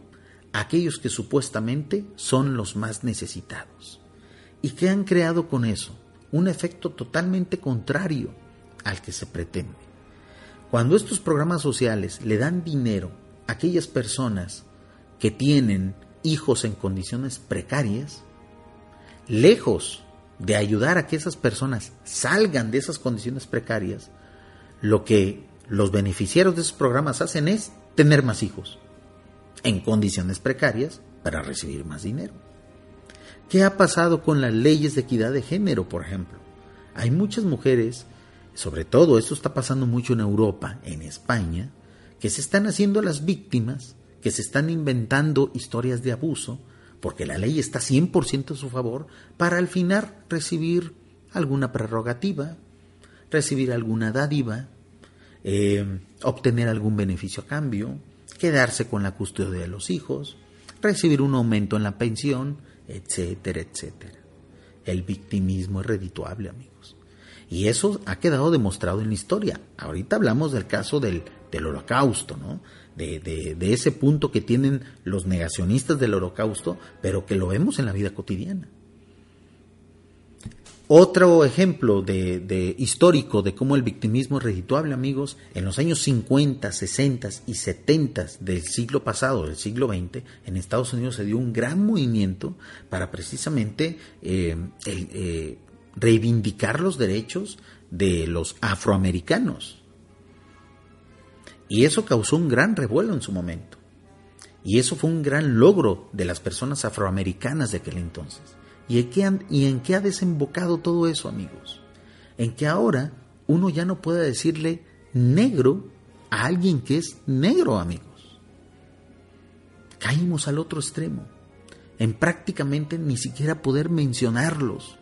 aquellos que supuestamente son los más necesitados. ¿Y qué han creado con eso? Un efecto totalmente contrario al que se pretende. Cuando estos programas sociales le dan dinero a aquellas personas que tienen hijos en condiciones precarias, lejos de ayudar a que esas personas salgan de esas condiciones precarias, lo que los beneficiarios de esos programas hacen es tener más hijos en condiciones precarias para recibir más dinero. ¿Qué ha pasado con las leyes de equidad de género, por ejemplo? Hay muchas mujeres, sobre todo esto está pasando mucho en Europa, en España, que se están haciendo las víctimas que se están inventando historias de abuso, porque la ley está 100% a su favor, para al final recibir alguna prerrogativa, recibir alguna dádiva, eh, obtener algún beneficio a cambio, quedarse con la custodia de los hijos, recibir un aumento en la pensión, etcétera, etcétera. El victimismo es redituable, amigos. Y eso ha quedado demostrado en la historia. Ahorita hablamos del caso del, del holocausto, ¿no? de, ese punto que tienen los negacionistas del holocausto, pero que lo vemos en la vida cotidiana. Otro ejemplo de, histórico de cómo el victimismo es redituable, amigos, en los años 50, 60 y 70 del siglo pasado, del siglo XX, en Estados Unidos se dio un gran movimiento para precisamente eh, eh, reivindicar los derechos de los afroamericanos. Y eso causó un gran revuelo en su momento. Y eso fue un gran logro de las personas afroamericanas de aquel entonces. ¿Y en qué, ha desembocado todo eso, amigos? En que ahora uno ya no puede decirle negro a alguien que es negro, amigos. Caímos al otro extremo, en prácticamente ni siquiera poder mencionarlos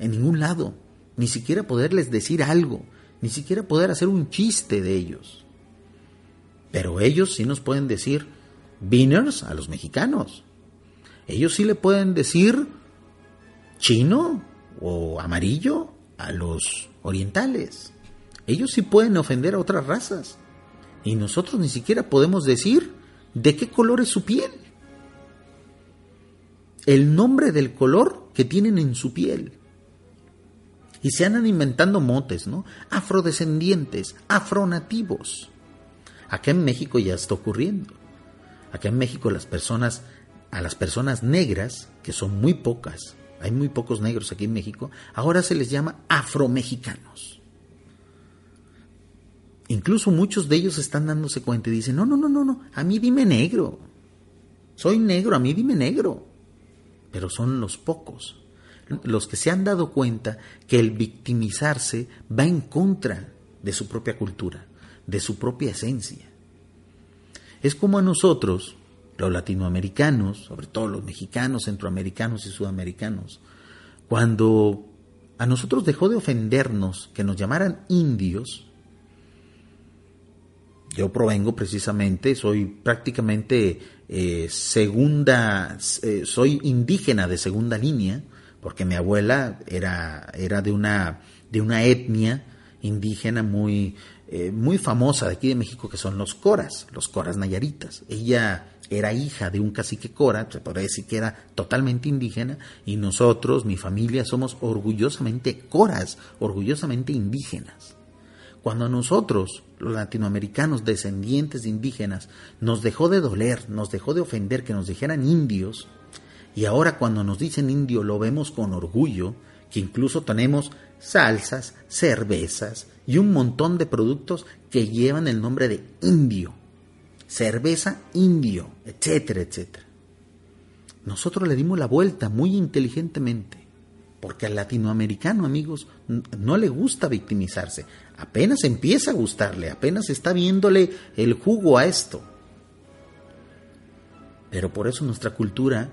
en ningún lado, ni siquiera poderles decir algo, ni siquiera poder hacer un chiste de ellos. Pero ellos sí nos pueden decir beaners a los mexicanos. Ellos sí le pueden decir chino o amarillo a los orientales. Ellos sí pueden ofender a otras razas. Y nosotros ni siquiera podemos decir de qué color es su piel. El nombre del color que tienen en su piel. Y se andan inventando motes, ¿no? Afrodescendientes, afronativos. Acá en México ya está ocurriendo. Acá en México las personas, a las personas negras, que son muy pocas, hay muy pocos negros aquí en México, ahora se les llama afromexicanos. Incluso muchos de ellos están dándose cuenta y dicen, no, no, no, no, no, a mí dime negro. Soy negro, a mí dime negro. Pero son los pocos, los que se han dado cuenta que el victimizarse va en contra de su propia cultura de su propia esencia. Es como a nosotros, los latinoamericanos, sobre todo los mexicanos, centroamericanos y sudamericanos, cuando a nosotros dejó de ofendernos que nos llamaran indios, yo provengo precisamente, soy prácticamente eh, segunda, eh, soy indígena de segunda línea, porque mi abuela era, era de, una, de una etnia indígena muy, eh, muy famosa de aquí de México, que son los coras, los coras nayaritas. Ella era hija de un cacique cora, se podría decir que era totalmente indígena, y nosotros, mi familia, somos orgullosamente coras, orgullosamente indígenas. Cuando a nosotros, los latinoamericanos descendientes de indígenas, nos dejó de doler, nos dejó de ofender que nos dijeran indios, y ahora cuando nos dicen indio lo vemos con orgullo, que incluso tenemos salsas, cervezas y un montón de productos que llevan el nombre de indio. Cerveza indio, etcétera, etcétera. Nosotros le dimos la vuelta muy inteligentemente, porque al latinoamericano, amigos, no le gusta victimizarse. Apenas empieza a gustarle, apenas está viéndole el jugo a esto. Pero por eso nuestra cultura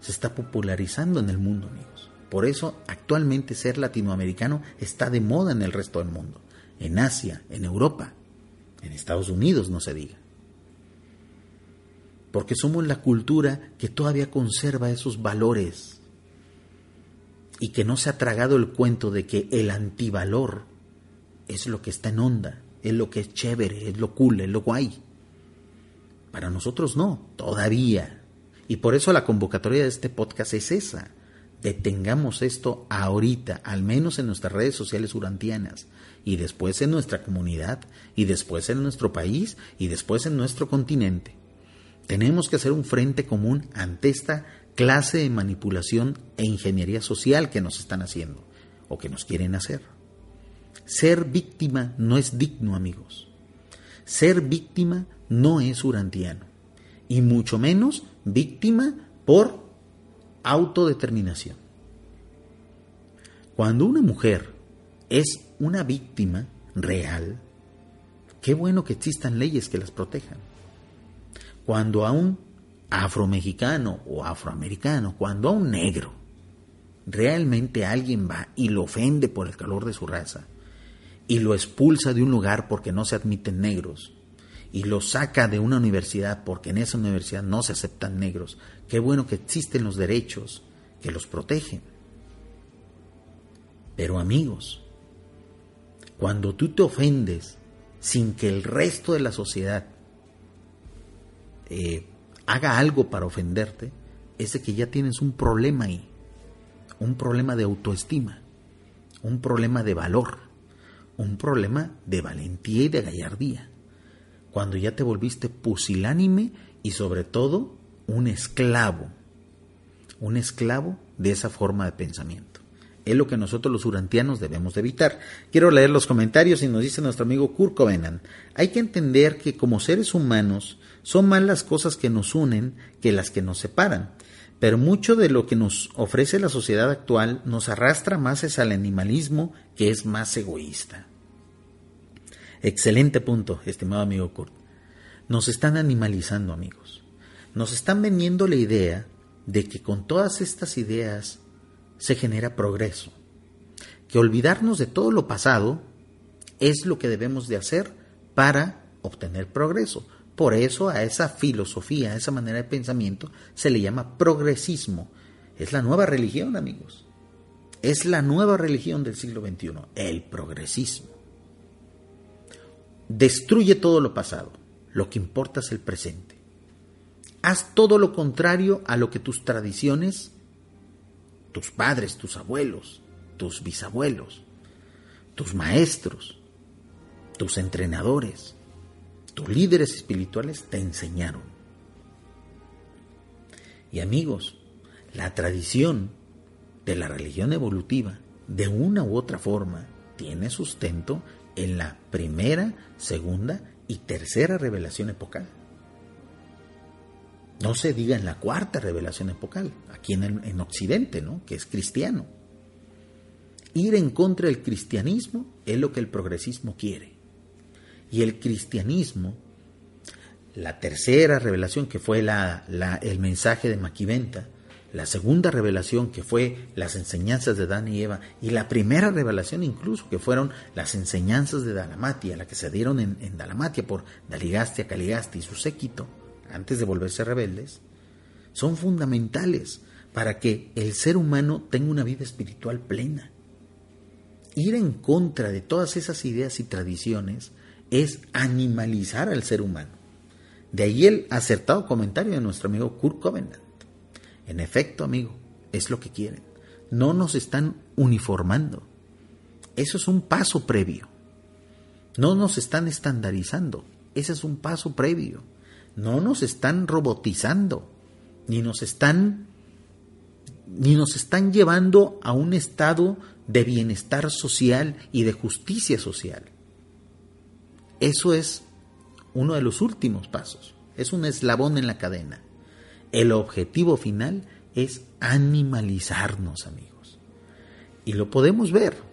se está popularizando en el mundo, amigos. Por eso actualmente ser latinoamericano está de moda en el resto del mundo, en Asia, en Europa, en Estados Unidos, no se diga. Porque somos la cultura que todavía conserva esos valores y que no se ha tragado el cuento de que el antivalor es lo que está en onda, es lo que es chévere, es lo cool, es lo guay. Para nosotros no, todavía. Y por eso la convocatoria de este podcast es esa. Detengamos esto ahorita, al menos en nuestras redes sociales urantianas, y después en nuestra comunidad, y después en nuestro país, y después en nuestro continente. Tenemos que hacer un frente común ante esta clase de manipulación e ingeniería social que nos están haciendo, o que nos quieren hacer. Ser víctima no es digno, amigos. Ser víctima no es urantiano, y mucho menos víctima por autodeterminación. Cuando una mujer es una víctima real, qué bueno que existan leyes que las protejan. Cuando a un afromexicano o afroamericano, cuando a un negro, realmente alguien va y lo ofende por el calor de su raza y lo expulsa de un lugar porque no se admiten negros, y lo saca de una universidad porque en esa universidad no se aceptan negros. Qué bueno que existen los derechos que los protegen. Pero amigos, cuando tú te ofendes sin que el resto de la sociedad eh, haga algo para ofenderte, es de que ya tienes un problema ahí, un problema de autoestima, un problema de valor, un problema de valentía y de gallardía cuando ya te volviste pusilánime y sobre todo un esclavo, un esclavo de esa forma de pensamiento. Es lo que nosotros los urantianos debemos de evitar. Quiero leer los comentarios y nos dice nuestro amigo Kurt. Hay que entender que como seres humanos son más las cosas que nos unen que las que nos separan. Pero mucho de lo que nos ofrece la sociedad actual nos arrastra más es al animalismo que es más egoísta. Excelente punto, estimado amigo Kurt. Nos están animalizando, amigos. Nos están vendiendo la idea de que con todas estas ideas se genera progreso. Que olvidarnos de todo lo pasado es lo que debemos de hacer para obtener progreso. Por eso a esa filosofía, a esa manera de pensamiento, se le llama progresismo. Es la nueva religión, amigos. Es la nueva religión del siglo XXI, el progresismo. Destruye todo lo pasado. Lo que importa es el presente. Haz todo lo contrario a lo que tus tradiciones, tus padres, tus abuelos, tus bisabuelos, tus maestros, tus entrenadores, tus líderes espirituales te enseñaron. Y amigos, la tradición de la religión evolutiva, de una u otra forma, tiene sustento en la primera, segunda y tercera revelación epocal. No se diga en la cuarta revelación epocal, aquí en, en Occidente, ¿no? que es cristiano. Ir en contra del cristianismo es lo que el progresismo quiere. Y el cristianismo, la tercera revelación que fue el mensaje de Maquiventa, la segunda revelación que fue las enseñanzas de Dan y Eva, y la primera revelación incluso que fueron las enseñanzas de Dalamatia, la que se dieron en, en Dalamatia por Daligastia, Caligasti y su séquito, antes de volverse rebeldes, son fundamentales para que el ser humano tenga una vida espiritual plena. Ir en contra de todas esas ideas y tradiciones es animalizar al ser humano. De ahí el acertado comentario de nuestro amigo Kurt Covenant. En efecto, amigo, es lo que quieren. No nos están uniformando. Eso es un paso previo. No nos están estandarizando. Ese es un paso previo. No nos están robotizando. Ni nos están ni nos están llevando a un estado de bienestar social y de justicia social. Eso es uno de los últimos pasos. Es un eslabón en la cadena. El objetivo final es animalizarnos, amigos. Y lo podemos ver.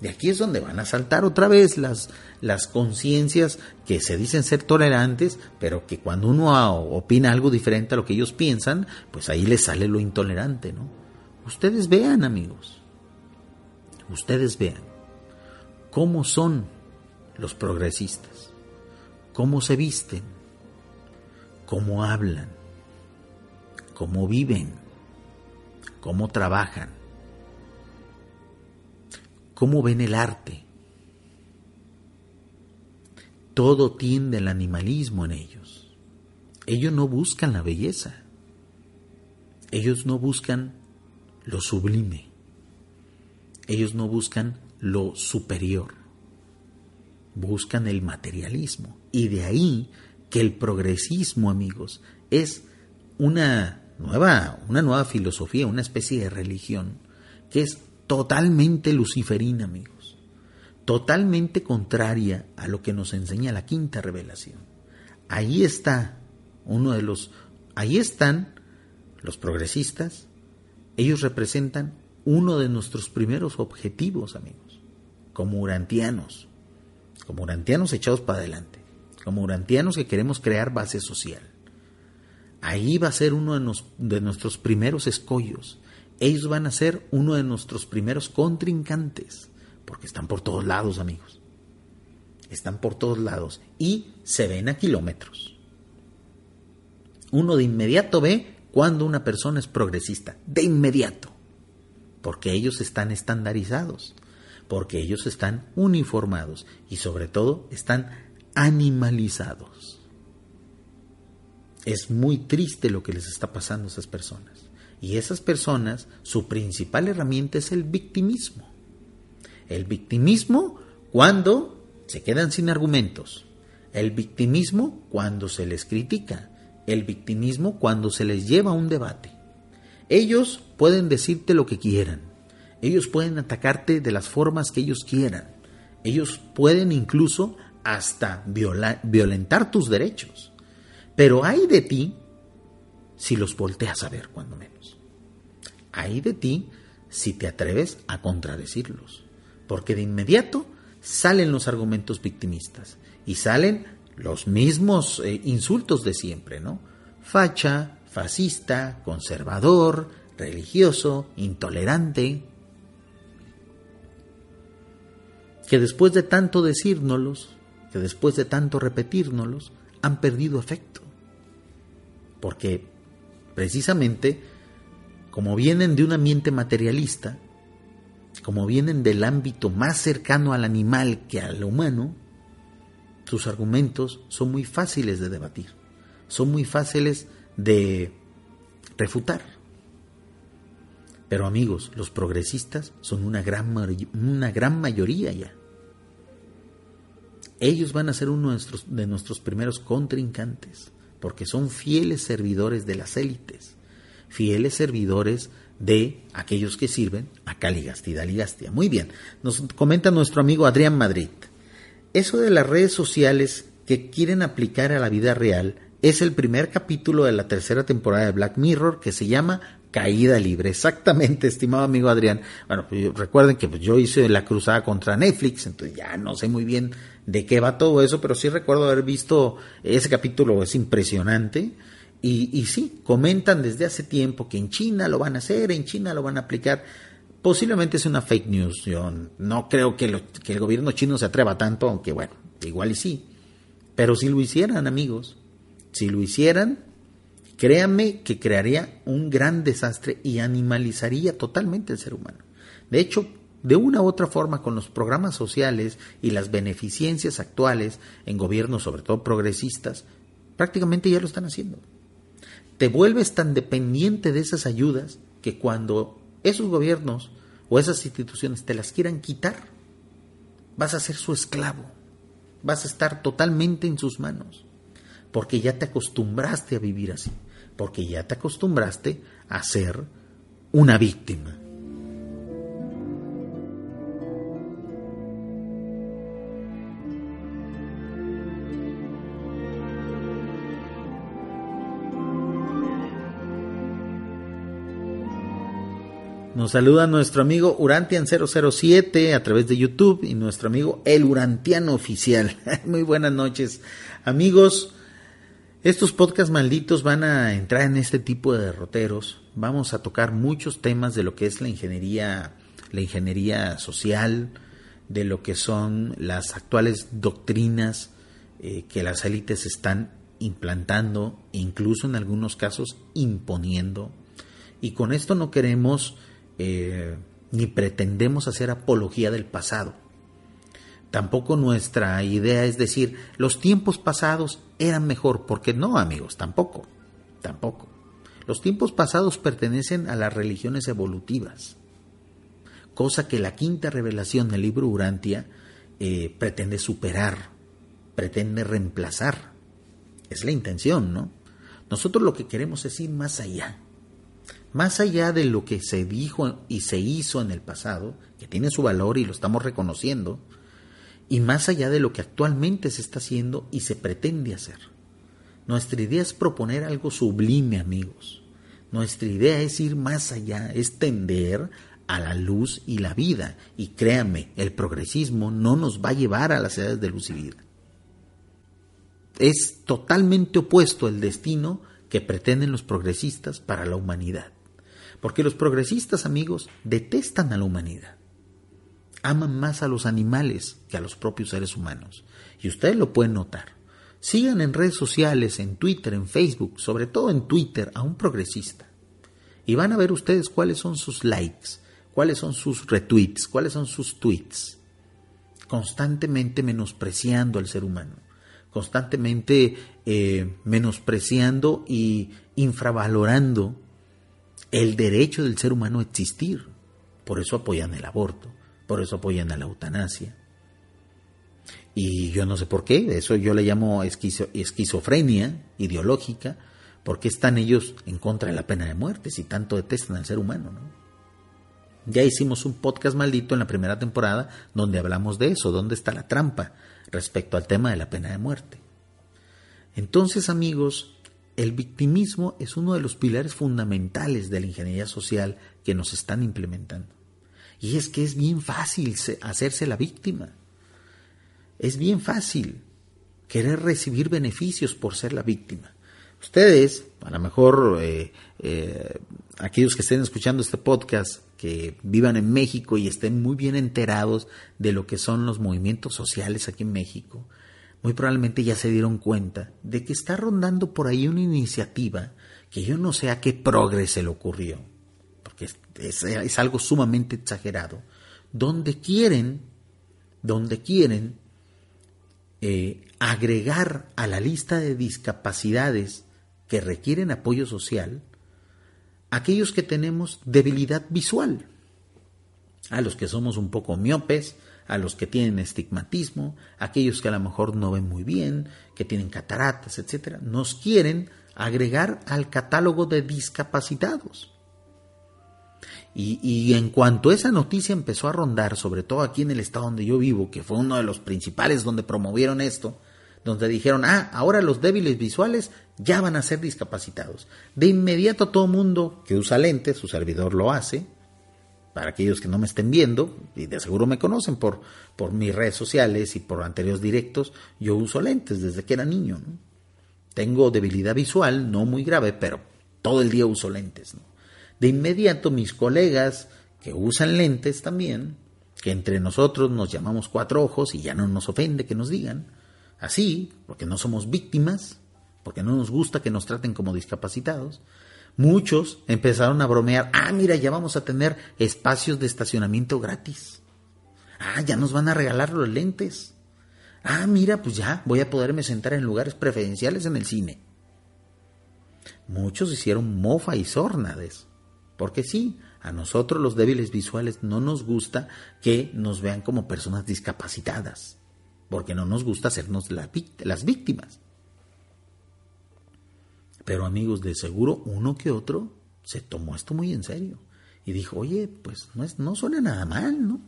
De aquí es donde van a saltar otra vez las, las conciencias que se dicen ser tolerantes, pero que cuando uno opina algo diferente a lo que ellos piensan, pues ahí les sale lo intolerante, ¿no? Ustedes vean, amigos, ustedes vean cómo son los progresistas, cómo se visten, cómo hablan, cómo viven, cómo trabajan cómo ven el arte. Todo tiende al animalismo en ellos. Ellos no buscan la belleza. Ellos no buscan lo sublime. Ellos no buscan lo superior. Buscan el materialismo. Y de ahí que el progresismo, amigos, es una nueva, una nueva filosofía, una especie de religión que es totalmente luciferina, amigos, totalmente contraria a lo que nos enseña la quinta revelación. Ahí está uno de los, ahí están los progresistas, ellos representan uno de nuestros primeros objetivos, amigos, como urantianos, como urantianos echados para adelante, como urantianos que queremos crear base social. Ahí va a ser uno de, de nuestros primeros escollos ellos van a ser uno de nuestros primeros contrincantes, porque están por todos lados, amigos. Están por todos lados y se ven a kilómetros. Uno de inmediato ve cuando una persona es progresista, de inmediato, porque ellos están estandarizados, porque ellos están uniformados y sobre todo están animalizados. Es muy triste lo que les está pasando a esas personas. Y esas personas, su principal herramienta es el victimismo. El victimismo cuando se quedan sin argumentos. El victimismo cuando se les critica. El victimismo cuando se les lleva a un debate. Ellos pueden decirte lo que quieran. Ellos pueden atacarte de las formas que ellos quieran. Ellos pueden incluso hasta violentar tus derechos. Pero hay de ti si los volteas a ver cuando menos. Hay de ti si te atreves a contradecirlos, porque de inmediato salen los argumentos victimistas y salen los mismos eh, insultos de siempre, ¿no? Facha, fascista, conservador, religioso, intolerante, que después de tanto decírnoslos, que después de tanto repetírnoslos, han perdido efecto porque precisamente como vienen de un ambiente materialista, como vienen del ámbito más cercano al animal que al humano, sus argumentos son muy fáciles de debatir, son muy fáciles de refutar. Pero amigos, los progresistas son una gran, una gran mayoría ya. Ellos van a ser uno de nuestros, de nuestros primeros contrincantes porque son fieles servidores de las élites, fieles servidores de aquellos que sirven a Caligasti Daligastia. Muy bien, nos comenta nuestro amigo Adrián Madrid. Eso de las redes sociales que quieren aplicar a la vida real es el primer capítulo de la tercera temporada de Black Mirror que se llama Caída Libre. Exactamente, estimado amigo Adrián. Bueno, pues, recuerden que pues, yo hice la cruzada contra Netflix, entonces ya no sé muy bien de qué va todo eso, pero sí recuerdo haber visto ese capítulo, es impresionante. Y, y sí, comentan desde hace tiempo que en China lo van a hacer, en China lo van a aplicar. Posiblemente es una fake news. Yo no creo que, el gobierno chino se atreva tanto, aunque bueno, igual y sí. Pero si lo hicieran, amigos, si lo hicieran, créanme que crearía un gran desastre y animalizaría totalmente el ser humano. De hecho, de una u otra forma con los programas sociales y las beneficencias actuales en gobiernos, sobre todo progresistas, prácticamente ya lo están haciendo. Te vuelves tan dependiente de esas ayudas que cuando esos gobiernos o esas instituciones te las quieran quitar, vas a ser su esclavo, vas a estar totalmente en sus manos, porque ya te acostumbraste a vivir así, porque ya te acostumbraste a ser una víctima. Nos saluda nuestro amigo Urantian007 a través de YouTube y nuestro amigo El Urantiano Oficial. Muy buenas noches, amigos. Estos podcasts malditos van a entrar en este tipo de derroteros. Vamos a tocar muchos temas de lo que es la ingeniería, la ingeniería social, de lo que son las actuales doctrinas eh, que las élites están implantando, incluso en algunos casos imponiendo. Y con esto no queremos eh, ni pretendemos hacer apología del pasado. Tampoco nuestra idea es decir, los tiempos pasados eran mejor, porque no, amigos, tampoco, tampoco. Los tiempos pasados pertenecen a las religiones evolutivas, cosa que la quinta revelación del libro Urantia eh, pretende superar, pretende reemplazar. Es la intención, ¿no? Nosotros lo que queremos es ir más allá, más allá de lo que se dijo y se hizo en el pasado, que tiene su valor y lo estamos reconociendo, y más allá de lo que actualmente se está haciendo y se pretende hacer. Nuestra idea es proponer algo sublime, amigos. Nuestra idea es ir más allá, es tender a la luz y la vida. Y créanme, el progresismo no nos va a llevar a las edades de luz y vida. Es totalmente opuesto el destino que pretenden los progresistas para la humanidad. Porque los progresistas, amigos, detestan a la humanidad. Aman más a los animales que a los propios seres humanos. Y ustedes lo pueden notar. Sigan en redes sociales, en Twitter, en Facebook, sobre todo en Twitter, a un progresista. Y van a ver ustedes cuáles son sus likes, cuáles son sus retweets, cuáles son sus tweets. Constantemente menospreciando al ser humano. Constantemente eh, menospreciando y infravalorando el derecho del ser humano a existir. Por eso apoyan el aborto, por eso apoyan a la eutanasia. Y yo no sé por qué, eso yo le llamo esquizofrenia ideológica, porque están ellos en contra de la pena de muerte si tanto detestan al ser humano. Ya hicimos un podcast maldito en la primera temporada donde hablamos de eso, dónde está la trampa respecto al tema de la pena de muerte. Entonces, amigos, el victimismo es uno de los pilares fundamentales de la ingeniería social que nos están implementando. Y es que es bien fácil hacerse la víctima. Es bien fácil querer recibir beneficios por ser la víctima. Ustedes, a lo mejor eh, eh, aquellos que estén escuchando este podcast, que vivan en México y estén muy bien enterados de lo que son los movimientos sociales aquí en México, muy probablemente ya se dieron cuenta de que está rondando por ahí una iniciativa que yo no sé a qué progreso le ocurrió, porque es, algo sumamente exagerado, donde quieren, donde quieren eh, agregar a la lista de discapacidades que requieren apoyo social aquellos que tenemos debilidad visual, a los que somos un poco miopes, a los que tienen estigmatismo, aquellos que a lo mejor no ven muy bien, que tienen cataratas, etcétera, nos quieren agregar al catálogo de discapacitados. Y, y, en cuanto esa noticia empezó a rondar, sobre todo aquí en el estado donde yo vivo, que fue uno de los principales donde promovieron esto, donde dijeron, ah, ahora los débiles visuales ya van a ser discapacitados. De inmediato todo mundo que usa lentes, su servidor lo hace, para aquellos que no me estén viendo, y de seguro me conocen por, por mis redes sociales y por anteriores directos, yo uso lentes desde que era niño. Tengo debilidad visual, no muy grave, pero todo el día uso lentes. De inmediato mis colegas que usan lentes también, que entre nosotros nos llamamos cuatro ojos y ya no nos ofende que nos digan, así, porque no somos víctimas, porque no nos gusta que nos traten como discapacitados, Muchos empezaron a bromear, ah, mira, ya vamos a tener espacios de estacionamiento gratis. Ah, ya nos van a regalar los lentes. Ah, mira, pues ya voy a poderme sentar en lugares preferenciales en el cine. Muchos hicieron mofa y sorna de eso. Porque sí, a nosotros los débiles visuales no nos gusta que nos vean como personas discapacitadas. Porque no nos gusta hacernos las víctimas. Pero amigos, de seguro uno que otro se tomó esto muy en serio y dijo, oye, pues no, es, no suena nada mal, ¿no?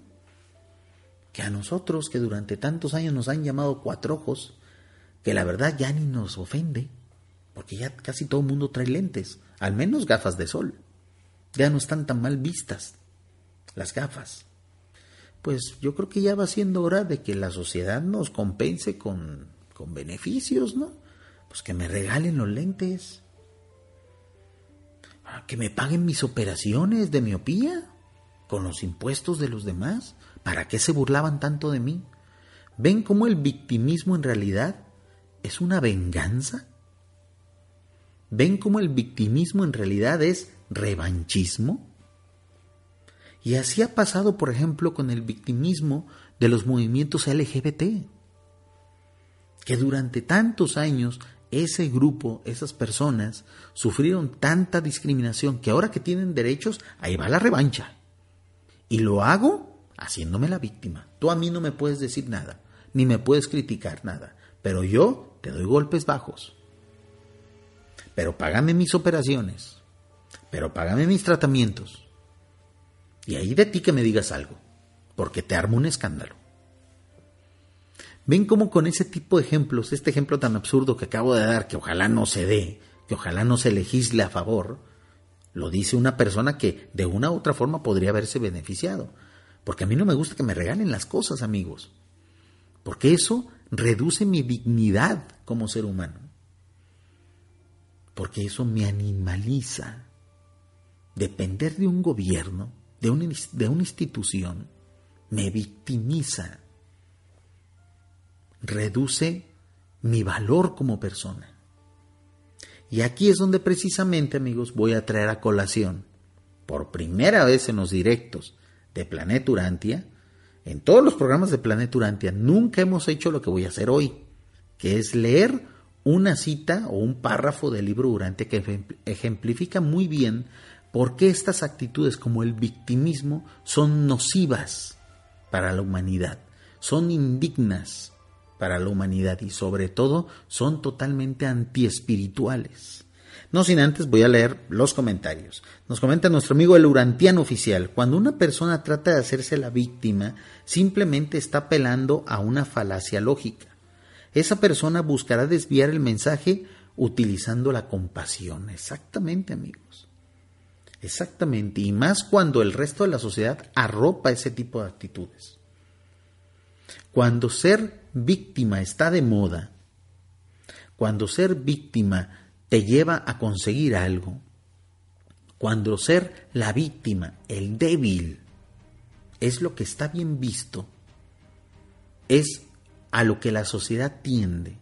Que a nosotros que durante tantos años nos han llamado cuatro ojos, que la verdad ya ni nos ofende, porque ya casi todo el mundo trae lentes, al menos gafas de sol, ya no están tan mal vistas las gafas. Pues yo creo que ya va siendo hora de que la sociedad nos compense con, con beneficios, ¿no? Pues que me regalen los lentes. Ah, que me paguen mis operaciones de miopía con los impuestos de los demás. ¿Para qué se burlaban tanto de mí? ¿Ven cómo el victimismo en realidad es una venganza? ¿Ven cómo el victimismo en realidad es revanchismo? Y así ha pasado, por ejemplo, con el victimismo de los movimientos LGBT, que durante tantos años ese grupo, esas personas, sufrieron tanta discriminación que ahora que tienen derechos, ahí va la revancha. Y lo hago haciéndome la víctima. Tú a mí no me puedes decir nada, ni me puedes criticar nada, pero yo te doy golpes bajos. Pero págame mis operaciones, pero págame mis tratamientos, y ahí de ti que me digas algo, porque te armo un escándalo. Ven cómo con ese tipo de ejemplos, este ejemplo tan absurdo que acabo de dar, que ojalá no se dé, que ojalá no se legisle a favor, lo dice una persona que de una u otra forma podría haberse beneficiado. Porque a mí no me gusta que me regalen las cosas, amigos. Porque eso reduce mi dignidad como ser humano. Porque eso me animaliza. Depender de un gobierno de una, de una institución me victimiza, reduce mi valor como persona. Y aquí es donde precisamente, amigos, voy a traer a colación, por primera vez en los directos de Planeta Urantia, en todos los programas de Planeta Urantia, nunca hemos hecho lo que voy a hacer hoy, que es leer una cita o un párrafo del libro Urantia que ejemplifica muy bien por qué estas actitudes como el victimismo son nocivas para la humanidad, son indignas para la humanidad y sobre todo son totalmente antiespirituales. No sin antes voy a leer los comentarios. Nos comenta nuestro amigo el Urantiano oficial, cuando una persona trata de hacerse la víctima, simplemente está apelando a una falacia lógica. Esa persona buscará desviar el mensaje utilizando la compasión. Exactamente, amigos. Exactamente, y más cuando el resto de la sociedad arropa ese tipo de actitudes. Cuando ser víctima está de moda, cuando ser víctima te lleva a conseguir algo, cuando ser la víctima, el débil, es lo que está bien visto, es a lo que la sociedad tiende.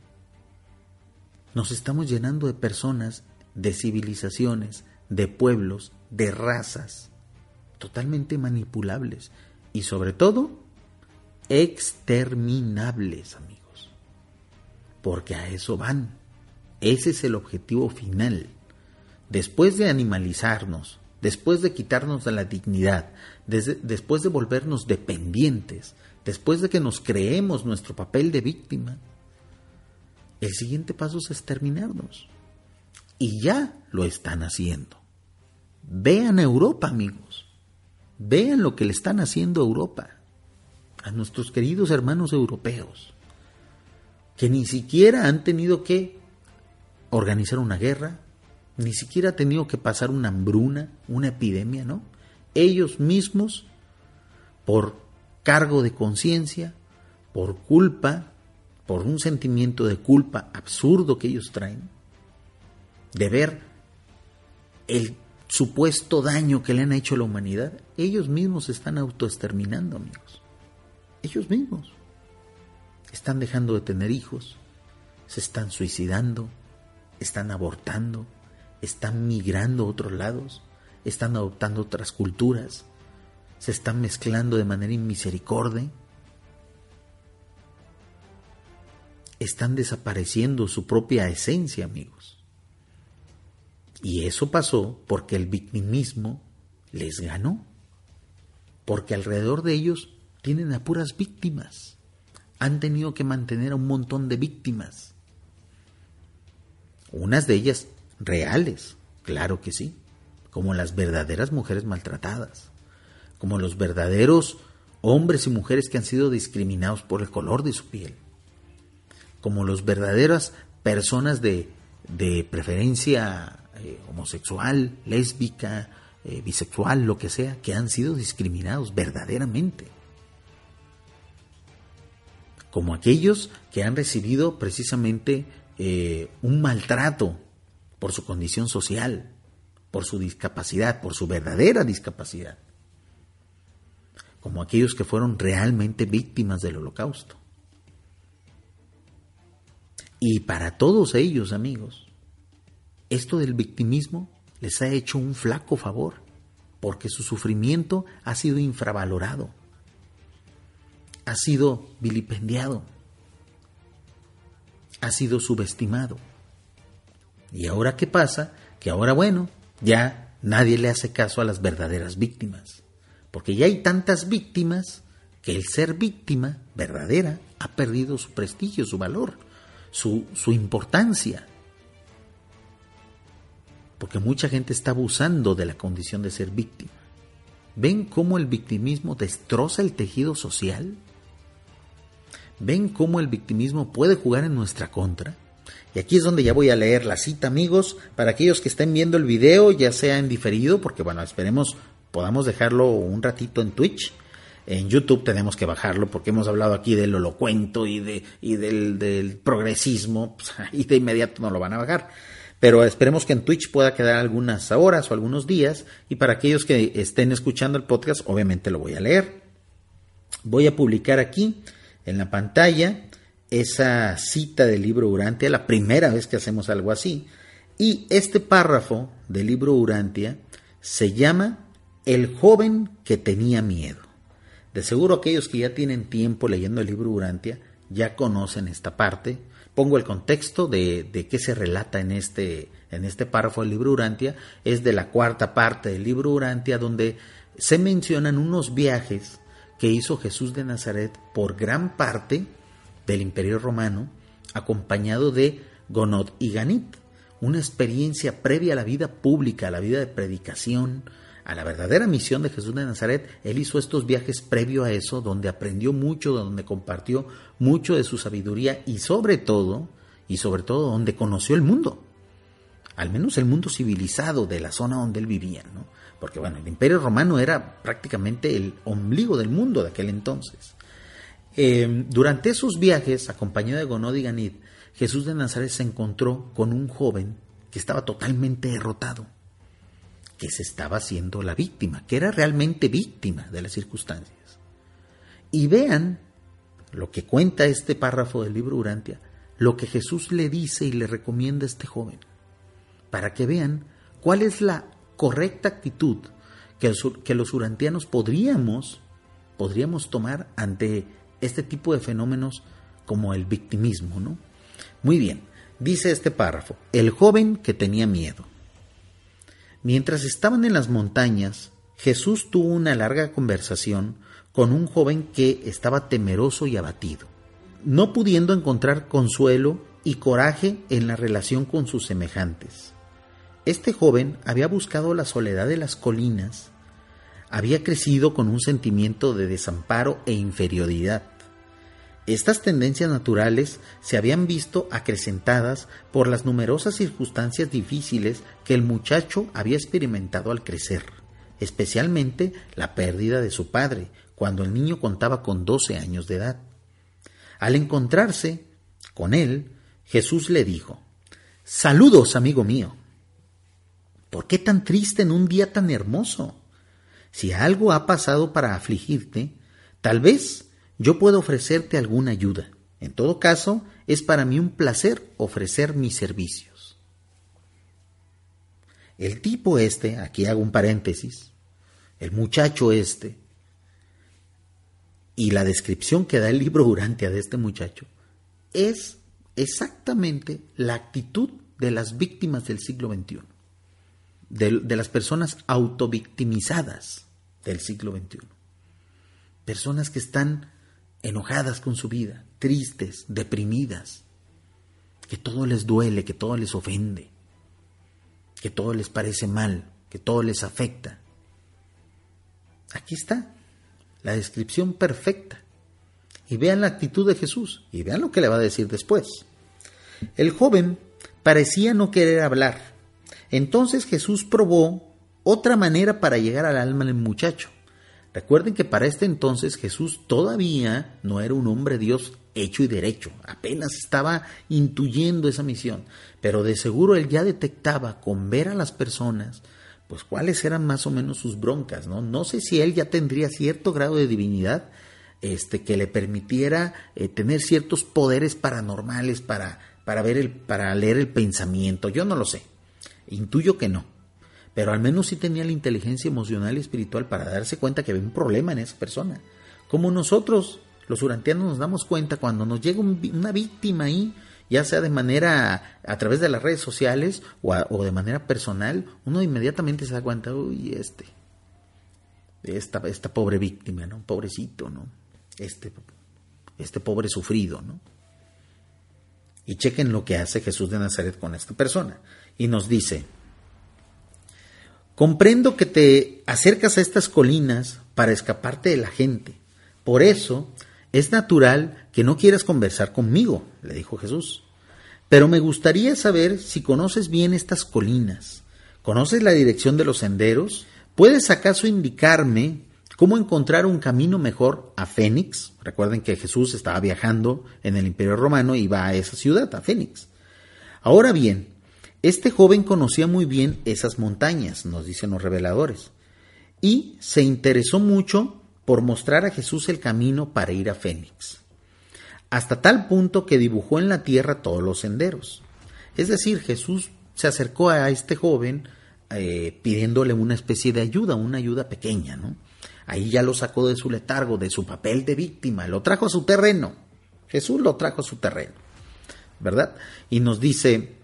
Nos estamos llenando de personas, de civilizaciones, de pueblos, de razas, totalmente manipulables y sobre todo exterminables, amigos. Porque a eso van. Ese es el objetivo final. Después de animalizarnos, después de quitarnos de la dignidad, después de volvernos dependientes, después de que nos creemos nuestro papel de víctima, el siguiente paso es exterminarnos. Y ya lo están haciendo. Vean a Europa, amigos. Vean lo que le están haciendo a Europa, a nuestros queridos hermanos europeos, que ni siquiera han tenido que organizar una guerra, ni siquiera han tenido que pasar una hambruna, una epidemia, ¿no? Ellos mismos, por cargo de conciencia, por culpa, por un sentimiento de culpa absurdo que ellos traen, de ver el supuesto daño que le han hecho a la humanidad, ellos mismos se están autoexterminando, amigos. Ellos mismos. Están dejando de tener hijos, se están suicidando, están abortando, están migrando a otros lados, están adoptando otras culturas, se están mezclando de manera inmisericordia, están desapareciendo su propia esencia, amigos. Y eso pasó porque el victimismo les ganó. Porque alrededor de ellos tienen a puras víctimas. Han tenido que mantener a un montón de víctimas. Unas de ellas reales, claro que sí, como las verdaderas mujeres maltratadas, como los verdaderos hombres y mujeres que han sido discriminados por el color de su piel, como las verdaderas personas de, preferencia eh, homosexual, lésbica, eh, bisexual, lo que sea, que han sido discriminados verdaderamente. Como aquellos que han recibido precisamente eh, un maltrato por su condición social, por su discapacidad, por su verdadera discapacidad. Como aquellos que fueron realmente víctimas del holocausto. Y para todos ellos, amigos, esto del victimismo les ha hecho un flaco favor, porque su sufrimiento ha sido infravalorado, ha sido vilipendiado, ha sido subestimado. ¿Y ahora qué pasa? Que ahora, bueno, ya nadie le hace caso a las verdaderas víctimas, porque ya hay tantas víctimas que el ser víctima verdadera ha perdido su prestigio, su valor, su, su importancia porque mucha gente está abusando de la condición de ser víctima. ¿Ven cómo el victimismo destroza el tejido social? ¿Ven cómo el victimismo puede jugar en nuestra contra? Y aquí es donde ya voy a leer la cita, amigos, para aquellos que estén viendo el video, ya sea en diferido, porque bueno, esperemos podamos dejarlo un ratito en Twitch. En YouTube tenemos que bajarlo porque hemos hablado aquí del holocuento y, de, y del, del progresismo, y de inmediato no lo van a bajar. Pero esperemos que en Twitch pueda quedar algunas horas o algunos días. Y para aquellos que estén escuchando el podcast, obviamente lo voy a leer. Voy a publicar aquí en la pantalla esa cita del libro Urantia, la primera vez que hacemos algo así. Y este párrafo del libro Urantia se llama El joven que tenía miedo. De seguro aquellos que ya tienen tiempo leyendo el libro Urantia ya conocen esta parte pongo el contexto de, de qué se relata en este, en este párrafo del libro Urantia, es de la cuarta parte del libro Urantia, donde se mencionan unos viajes que hizo Jesús de Nazaret por gran parte del Imperio Romano, acompañado de Gonod y Ganit, una experiencia previa a la vida pública, a la vida de predicación, a la verdadera misión de Jesús de Nazaret, él hizo estos viajes previo a eso, donde aprendió mucho, donde compartió mucho de su sabiduría y sobre todo, y sobre todo donde conoció el mundo, al menos el mundo civilizado de la zona donde él vivía, ¿no? Porque bueno, el imperio romano era prácticamente el ombligo del mundo de aquel entonces. Eh, durante esos viajes, acompañado de Gonod y Ganid, Jesús de Nazaret se encontró con un joven que estaba totalmente derrotado que se estaba haciendo la víctima, que era realmente víctima de las circunstancias. Y vean lo que cuenta este párrafo del libro Urantia, lo que Jesús le dice y le recomienda a este joven, para que vean cuál es la correcta actitud que, los urantianos podríamos, podríamos tomar ante este tipo de fenómenos como el victimismo, ¿no? Muy bien, dice este párrafo, el joven que tenía miedo. Mientras estaban en las montañas, Jesús tuvo una larga conversación con un joven que estaba temeroso y abatido, no pudiendo encontrar consuelo y coraje en la relación con sus semejantes. Este joven había buscado la soledad de las colinas, había crecido con un sentimiento de desamparo e inferioridad, estas tendencias naturales se habían visto acrecentadas por las numerosas circunstancias difíciles que el muchacho había experimentado al crecer, especialmente la pérdida de su padre, cuando el niño contaba con 12 años de edad. Al encontrarse con él, Jesús le dijo, Saludos, amigo mío. ¿Por qué tan triste en un día tan hermoso? Si algo ha pasado para afligirte, tal vez yo puedo ofrecerte alguna ayuda. En todo caso, es para mí un placer ofrecer mis servicios. El tipo este, aquí hago un paréntesis, el muchacho este, y la descripción que da el libro Urantia de este muchacho, es exactamente la actitud de las víctimas del siglo XXI, de, las personas autovictimizadas del siglo XXI, personas que están enojadas con su vida, tristes, deprimidas, que todo les duele, que todo les ofende, que todo les parece mal, que todo les afecta. Aquí está la descripción perfecta. Y vean la actitud de Jesús y vean lo que le va a decir después. El joven parecía no querer hablar. Entonces Jesús probó otra manera para llegar al alma del muchacho. Recuerden que para este entonces Jesús todavía no era un hombre Dios hecho y derecho, apenas estaba intuyendo esa misión, pero de seguro él ya detectaba con ver a las personas, pues cuáles eran más o menos sus broncas, ¿no? No sé si él ya tendría cierto grado de divinidad, este, que le permitiera eh, tener ciertos poderes paranormales para, para, ver el, para leer el pensamiento. Yo no lo sé. Intuyo que no. Pero al menos sí tenía la inteligencia emocional y espiritual para darse cuenta que había un problema en esa persona. Como nosotros, los urantianos, nos damos cuenta cuando nos llega una víctima ahí, ya sea de manera a través de las redes sociales o, o de manera personal, uno inmediatamente se da cuenta, uy, este, esta, esta pobre víctima, ¿no? Pobrecito, ¿no? este, este pobre sufrido, ¿no? Y chequen lo que hace Jesús de Nazaret con esta persona. Y nos dice, comprendo que te acercas a estas colinas para escaparte de la gente. Por eso es natural que no quieras conversar conmigo, le dijo Jesús. Pero me gustaría saber si conoces bien estas colinas. ¿Conoces la dirección de los senderos? ¿Puedes acaso indicarme ¿Cómo encontrar un camino mejor a Fénix? Recuerden que Jesús estaba viajando en el Imperio Romano y va a esa ciudad, a Fénix. Ahora bien, este joven conocía muy bien esas montañas, nos dicen los reveladores, y se interesó mucho por mostrar a Jesús el camino para ir a Fénix, hasta tal punto que dibujó en la tierra todos los senderos. Es decir, Jesús se acercó a este joven eh, pidiéndole una especie de ayuda, una ayuda pequeña, ¿no? Ahí ya lo sacó de su letargo, de su papel de víctima, lo trajo a su terreno. Jesús lo trajo a su terreno, ¿verdad? Y nos dice,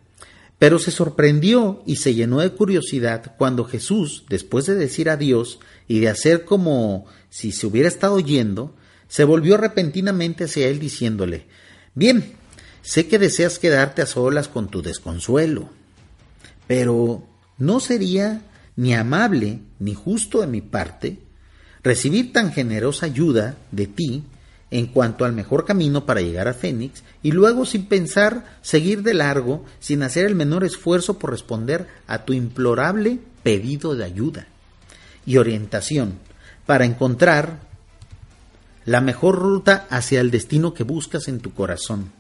pero se sorprendió y se llenó de curiosidad cuando Jesús, después de decir adiós y de hacer como si se hubiera estado yendo, se volvió repentinamente hacia él diciéndole, bien, sé que deseas quedarte a solas con tu desconsuelo, pero no sería ni amable ni justo de mi parte recibir tan generosa ayuda de ti en cuanto al mejor camino para llegar a Fénix y luego sin pensar seguir de largo sin hacer el menor esfuerzo por responder a tu implorable pedido de ayuda y orientación para encontrar la mejor ruta hacia el destino que buscas en tu corazón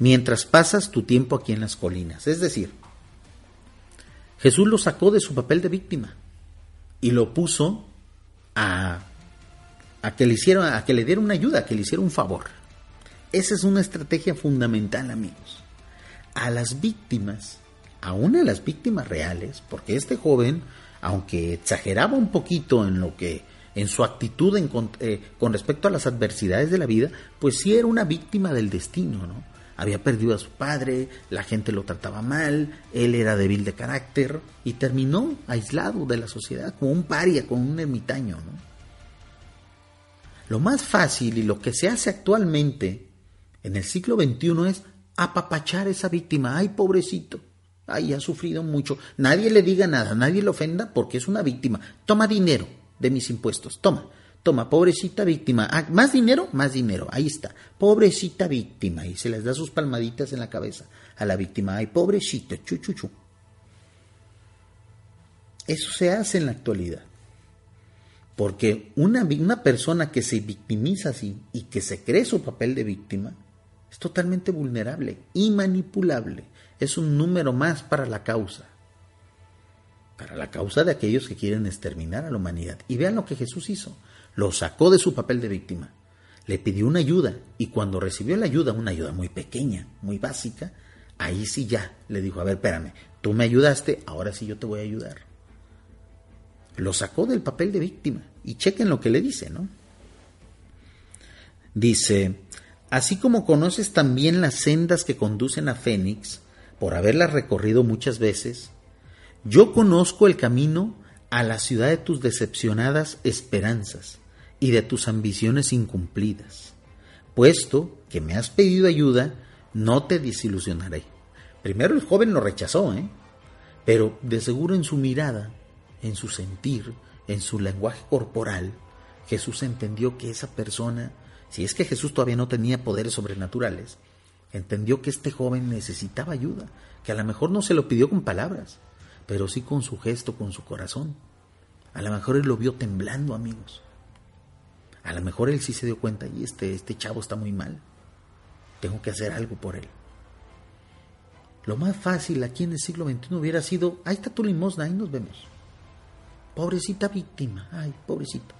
mientras pasas tu tiempo aquí en las colinas. Es decir, Jesús lo sacó de su papel de víctima y lo puso a, que le hicieron, a que le diera una ayuda, a que le hiciera un favor. Esa es una estrategia fundamental, amigos. A las víctimas, aún a las víctimas reales, porque este joven, aunque exageraba un poquito en lo que en su actitud eh, con respecto a las adversidades de la vida, pues sí era una víctima del destino, ¿no? había perdido a su padre, la gente lo trataba mal, él era débil de carácter y terminó aislado de la sociedad, como un paria, como un ermitaño. ¿no? Lo más fácil y lo que se hace actualmente en el siglo XXI es apapachar a esa víctima. Ay, pobrecito, ay, ha sufrido mucho. Nadie le diga nada, nadie le ofenda porque es una víctima. Toma dinero de mis impuestos, toma. Toma, pobrecita víctima. Ah, más dinero, más dinero. Ahí está. Pobrecita víctima. Y se les da sus palmaditas en la cabeza a la víctima. Ay, pobrecita, chu, Eso se hace en la actualidad. Porque una, una persona que se victimiza así y que se cree su papel de víctima es totalmente vulnerable y manipulable. Es un número más para la causa. Para la causa de aquellos que quieren exterminar a la humanidad. Y vean lo que Jesús hizo lo sacó de su papel de víctima, le pidió una ayuda y cuando recibió la ayuda, una ayuda muy pequeña, muy básica, ahí sí ya le dijo, a ver, espérame, tú me ayudaste, ahora sí yo te voy a ayudar. Lo sacó del papel de víctima y chequen lo que le dice, ¿no? Dice, así como conoces también las sendas que conducen a Fénix, por haberlas recorrido muchas veces, yo conozco el camino a la ciudad de tus decepcionadas esperanzas y de tus ambiciones incumplidas. Puesto que me has pedido ayuda, no te desilusionaré. Primero el joven lo rechazó, ¿eh? pero de seguro en su mirada, en su sentir, en su lenguaje corporal, Jesús entendió que esa persona, si es que Jesús todavía no tenía poderes sobrenaturales, entendió que este joven necesitaba ayuda, que a lo mejor no se lo pidió con palabras, pero sí con su gesto, con su corazón. A lo mejor él lo vio temblando, amigos. A lo mejor él sí se dio cuenta y este, este chavo está muy mal. Tengo que hacer algo por él. Lo más fácil aquí en el siglo XXI hubiera sido, ahí está tu limosna, ahí nos vemos. Pobrecita víctima, ay, pobrecito.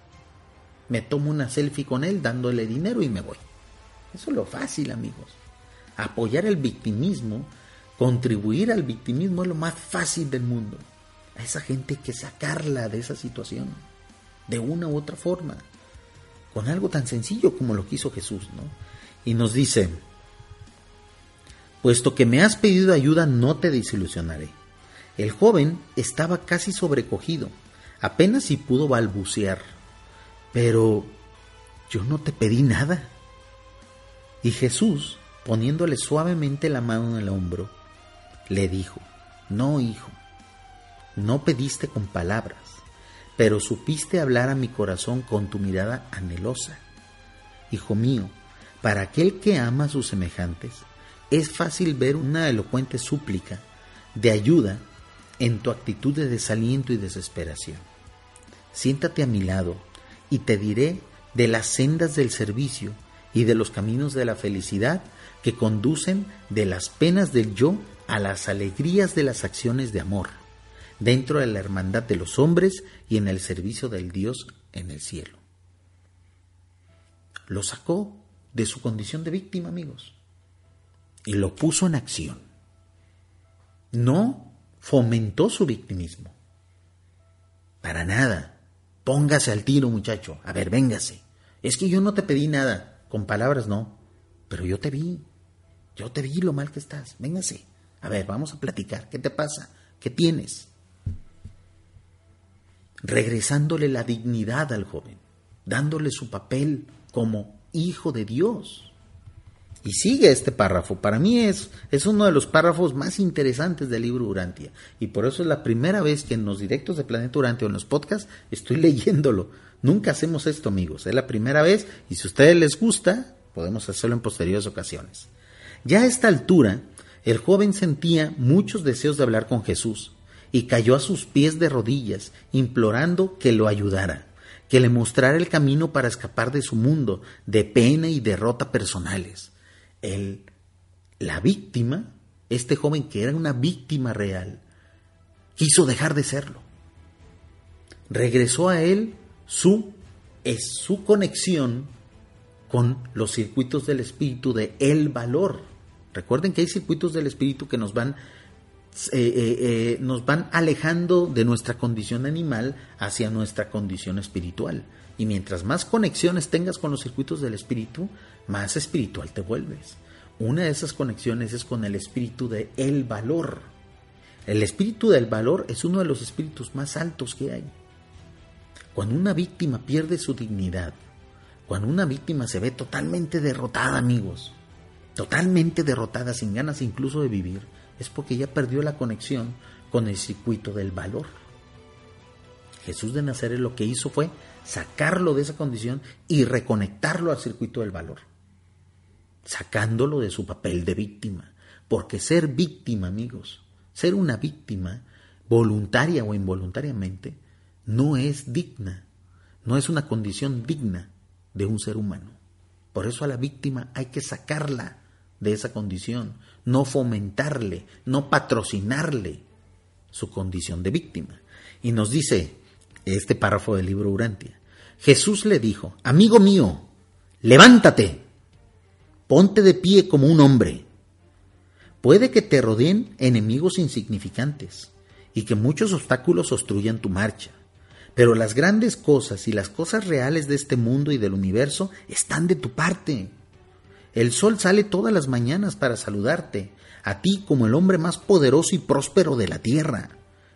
Me tomo una selfie con él dándole dinero y me voy. Eso es lo fácil, amigos. Apoyar el victimismo, contribuir al victimismo es lo más fácil del mundo. A esa gente hay que sacarla de esa situación, de una u otra forma, con algo tan sencillo como lo quiso Jesús, ¿no? Y nos dice, Puesto que me has pedido ayuda, no te desilusionaré. El joven estaba casi sobrecogido, apenas si pudo balbucear. Pero yo no te pedí nada. Y Jesús, poniéndole suavemente la mano en el hombro, le dijo, No, hijo, no pediste con palabras, pero supiste hablar a mi corazón con tu mirada anhelosa. Hijo mío, para aquel que ama a sus semejantes, es fácil ver una elocuente súplica de ayuda en tu actitud de desaliento y desesperación. Siéntate a mi lado y te diré de las sendas del servicio y de los caminos de la felicidad que conducen de las penas del yo a las alegrías de las acciones de amor, dentro de la hermandad de los hombres y en el servicio del Dios en el cielo. Lo sacó de su condición de víctima, amigos y lo puso en acción. No fomentó su victimismo. Para nada. Póngase al tiro, muchacho. A ver, véngase. Es que yo no te pedí nada. Con palabras no. Pero yo te vi. Yo te vi lo mal que estás. Véngase. A ver, vamos a platicar. ¿Qué te pasa? ¿Qué tienes? Regresándole la dignidad al joven. Dándole su papel como hijo de Dios. Y sigue este párrafo. Para mí es, es uno de los párrafos más interesantes del libro Urantia. Y por eso es la primera vez que en los directos de Planeta Urantia o en los podcasts estoy leyéndolo. Nunca hacemos esto, amigos. Es la primera vez y si a ustedes les gusta, podemos hacerlo en posteriores ocasiones. Ya a esta altura, el joven sentía muchos deseos de hablar con Jesús y cayó a sus pies de rodillas, implorando que lo ayudara, que le mostrara el camino para escapar de su mundo de pena y derrota personales el, la víctima, este joven que era una víctima real, quiso dejar de serlo. Regresó a él su, es su conexión con los circuitos del espíritu de el valor. Recuerden que hay circuitos del espíritu que nos van, eh, eh, eh, nos van alejando de nuestra condición animal hacia nuestra condición espiritual. Y mientras más conexiones tengas con los circuitos del espíritu, más espiritual te vuelves. Una de esas conexiones es con el espíritu de el valor. El espíritu del valor es uno de los espíritus más altos que hay. Cuando una víctima pierde su dignidad, cuando una víctima se ve totalmente derrotada, amigos, totalmente derrotada, sin ganas incluso de vivir, es porque ya perdió la conexión con el circuito del valor. Jesús de Nazaret lo que hizo fue sacarlo de esa condición y reconectarlo al circuito del valor, sacándolo de su papel de víctima. Porque ser víctima, amigos, ser una víctima, voluntaria o involuntariamente, no es digna, no es una condición digna de un ser humano. Por eso a la víctima hay que sacarla de esa condición, no fomentarle, no patrocinarle su condición de víctima. Y nos dice este párrafo del libro Urantia. Jesús le dijo, amigo mío, levántate, ponte de pie como un hombre. Puede que te rodeen enemigos insignificantes y que muchos obstáculos obstruyan tu marcha, pero las grandes cosas y las cosas reales de este mundo y del universo están de tu parte. El sol sale todas las mañanas para saludarte, a ti como el hombre más poderoso y próspero de la tierra.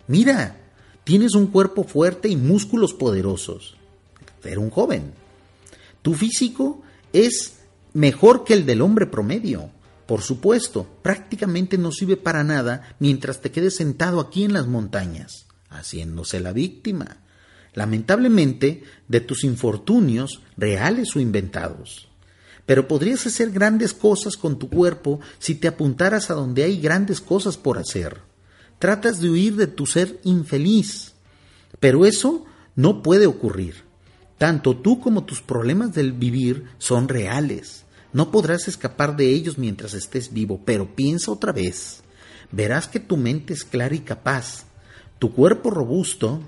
Mira, Tienes un cuerpo fuerte y músculos poderosos. Era un joven. Tu físico es mejor que el del hombre promedio. Por supuesto, prácticamente no sirve para nada mientras te quedes sentado aquí en las montañas, haciéndose la víctima. Lamentablemente, de tus infortunios, reales o inventados. Pero podrías hacer grandes cosas con tu cuerpo si te apuntaras a donde hay grandes cosas por hacer. Tratas de huir de tu ser infeliz. Pero eso no puede ocurrir. Tanto tú como tus problemas del vivir son reales. No podrás escapar de ellos mientras estés vivo, pero piensa otra vez. Verás que tu mente es clara y capaz. Tu cuerpo robusto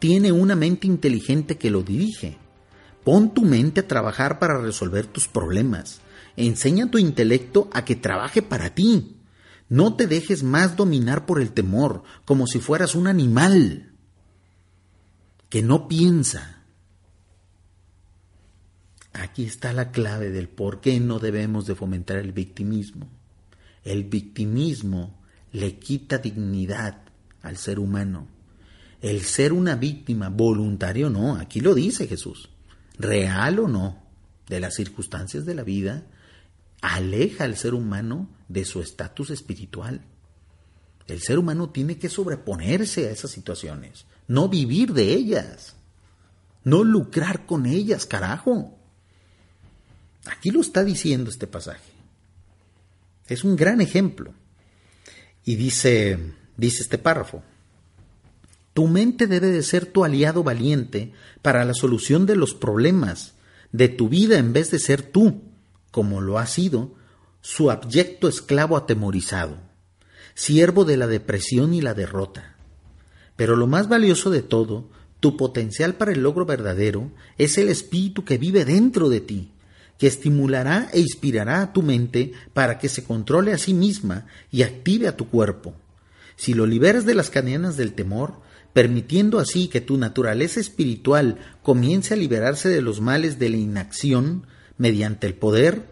tiene una mente inteligente que lo dirige. Pon tu mente a trabajar para resolver tus problemas. Enseña tu intelecto a que trabaje para ti. No te dejes más dominar por el temor, como si fueras un animal que no piensa. Aquí está la clave del por qué no debemos de fomentar el victimismo. El victimismo le quita dignidad al ser humano. El ser una víctima, voluntario o no, aquí lo dice Jesús, real o no, de las circunstancias de la vida, aleja al ser humano de su estatus espiritual. El ser humano tiene que sobreponerse a esas situaciones, no vivir de ellas, no lucrar con ellas, carajo. Aquí lo está diciendo este pasaje. Es un gran ejemplo. Y dice, dice este párrafo, tu mente debe de ser tu aliado valiente para la solución de los problemas de tu vida en vez de ser tú, como lo ha sido, su abyecto esclavo atemorizado, siervo de la depresión y la derrota. Pero lo más valioso de todo, tu potencial para el logro verdadero, es el espíritu que vive dentro de ti, que estimulará e inspirará a tu mente para que se controle a sí misma y active a tu cuerpo. Si lo liberas de las cadenas del temor, permitiendo así que tu naturaleza espiritual comience a liberarse de los males de la inacción mediante el poder,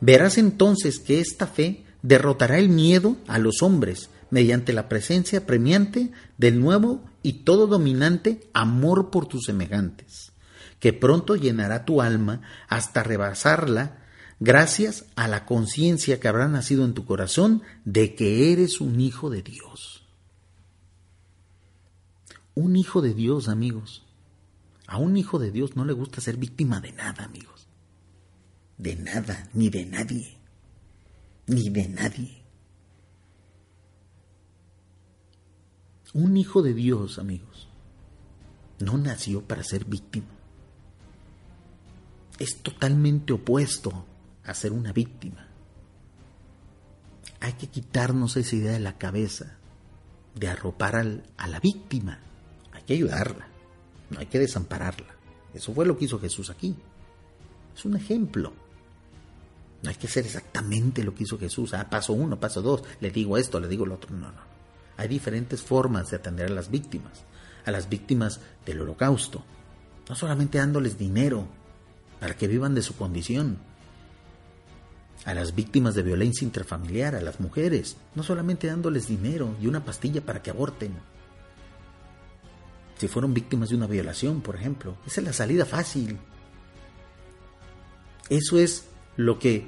verás entonces que esta fe derrotará el miedo a los hombres mediante la presencia premiante del nuevo y todo dominante amor por tus semejantes, que pronto llenará tu alma hasta rebasarla gracias a la conciencia que habrá nacido en tu corazón de que eres un hijo de Dios. Un hijo de Dios, amigos. A un hijo de Dios no le gusta ser víctima de nada, amigos. De nada, ni de nadie. Ni de nadie. Un hijo de Dios, amigos, no nació para ser víctima. Es totalmente opuesto a ser una víctima. Hay que quitarnos esa idea de la cabeza de arropar a la víctima hay que ayudarla, no hay que desampararla. Eso fue lo que hizo Jesús aquí. Es un ejemplo. No hay que hacer exactamente lo que hizo Jesús. Ah, paso uno, paso dos, le digo esto, le digo lo otro. No, no. Hay diferentes formas de atender a las víctimas, a las víctimas del holocausto. No solamente dándoles dinero para que vivan de su condición, a las víctimas de violencia intrafamiliar, a las mujeres, no solamente dándoles dinero y una pastilla para que aborten, si fueron víctimas de una violación, por ejemplo. Esa es la salida fácil. Eso es lo que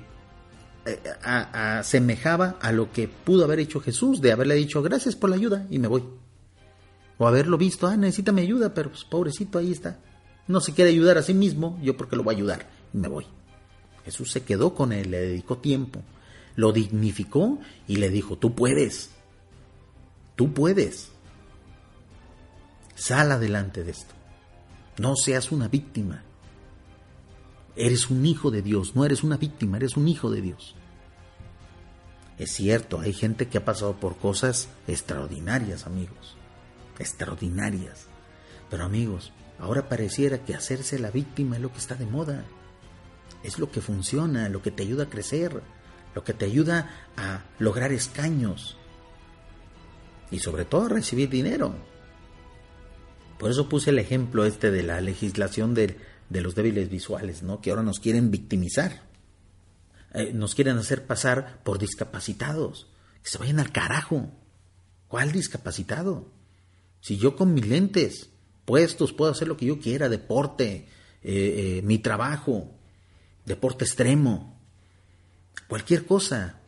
eh, asemejaba a lo que pudo haber hecho Jesús, de haberle dicho gracias por la ayuda y me voy. O haberlo visto, ah, necesita mi ayuda, pero pues, pobrecito, ahí está. No se quiere ayudar a sí mismo, yo porque lo voy a ayudar y me voy. Jesús se quedó con él, le dedicó tiempo, lo dignificó y le dijo, tú puedes, tú puedes. Sal adelante de esto. No seas una víctima. Eres un hijo de Dios, no eres una víctima, eres un hijo de Dios. Es cierto, hay gente que ha pasado por cosas extraordinarias, amigos. Extraordinarias. Pero amigos, ahora pareciera que hacerse la víctima es lo que está de moda. Es lo que funciona, lo que te ayuda a crecer, lo que te ayuda a lograr escaños. Y sobre todo a recibir dinero. Por eso puse el ejemplo este de la legislación de, los débiles visuales, ¿no? Que ahora nos quieren victimizar. Eh, nos quieren hacer pasar por discapacitados. Que se vayan al carajo. ¿Cuál discapacitado? Si yo con mis lentes puestos puedo hacer lo que yo quiera, deporte, eh, eh, mi trabajo, deporte extremo, cualquier cosa,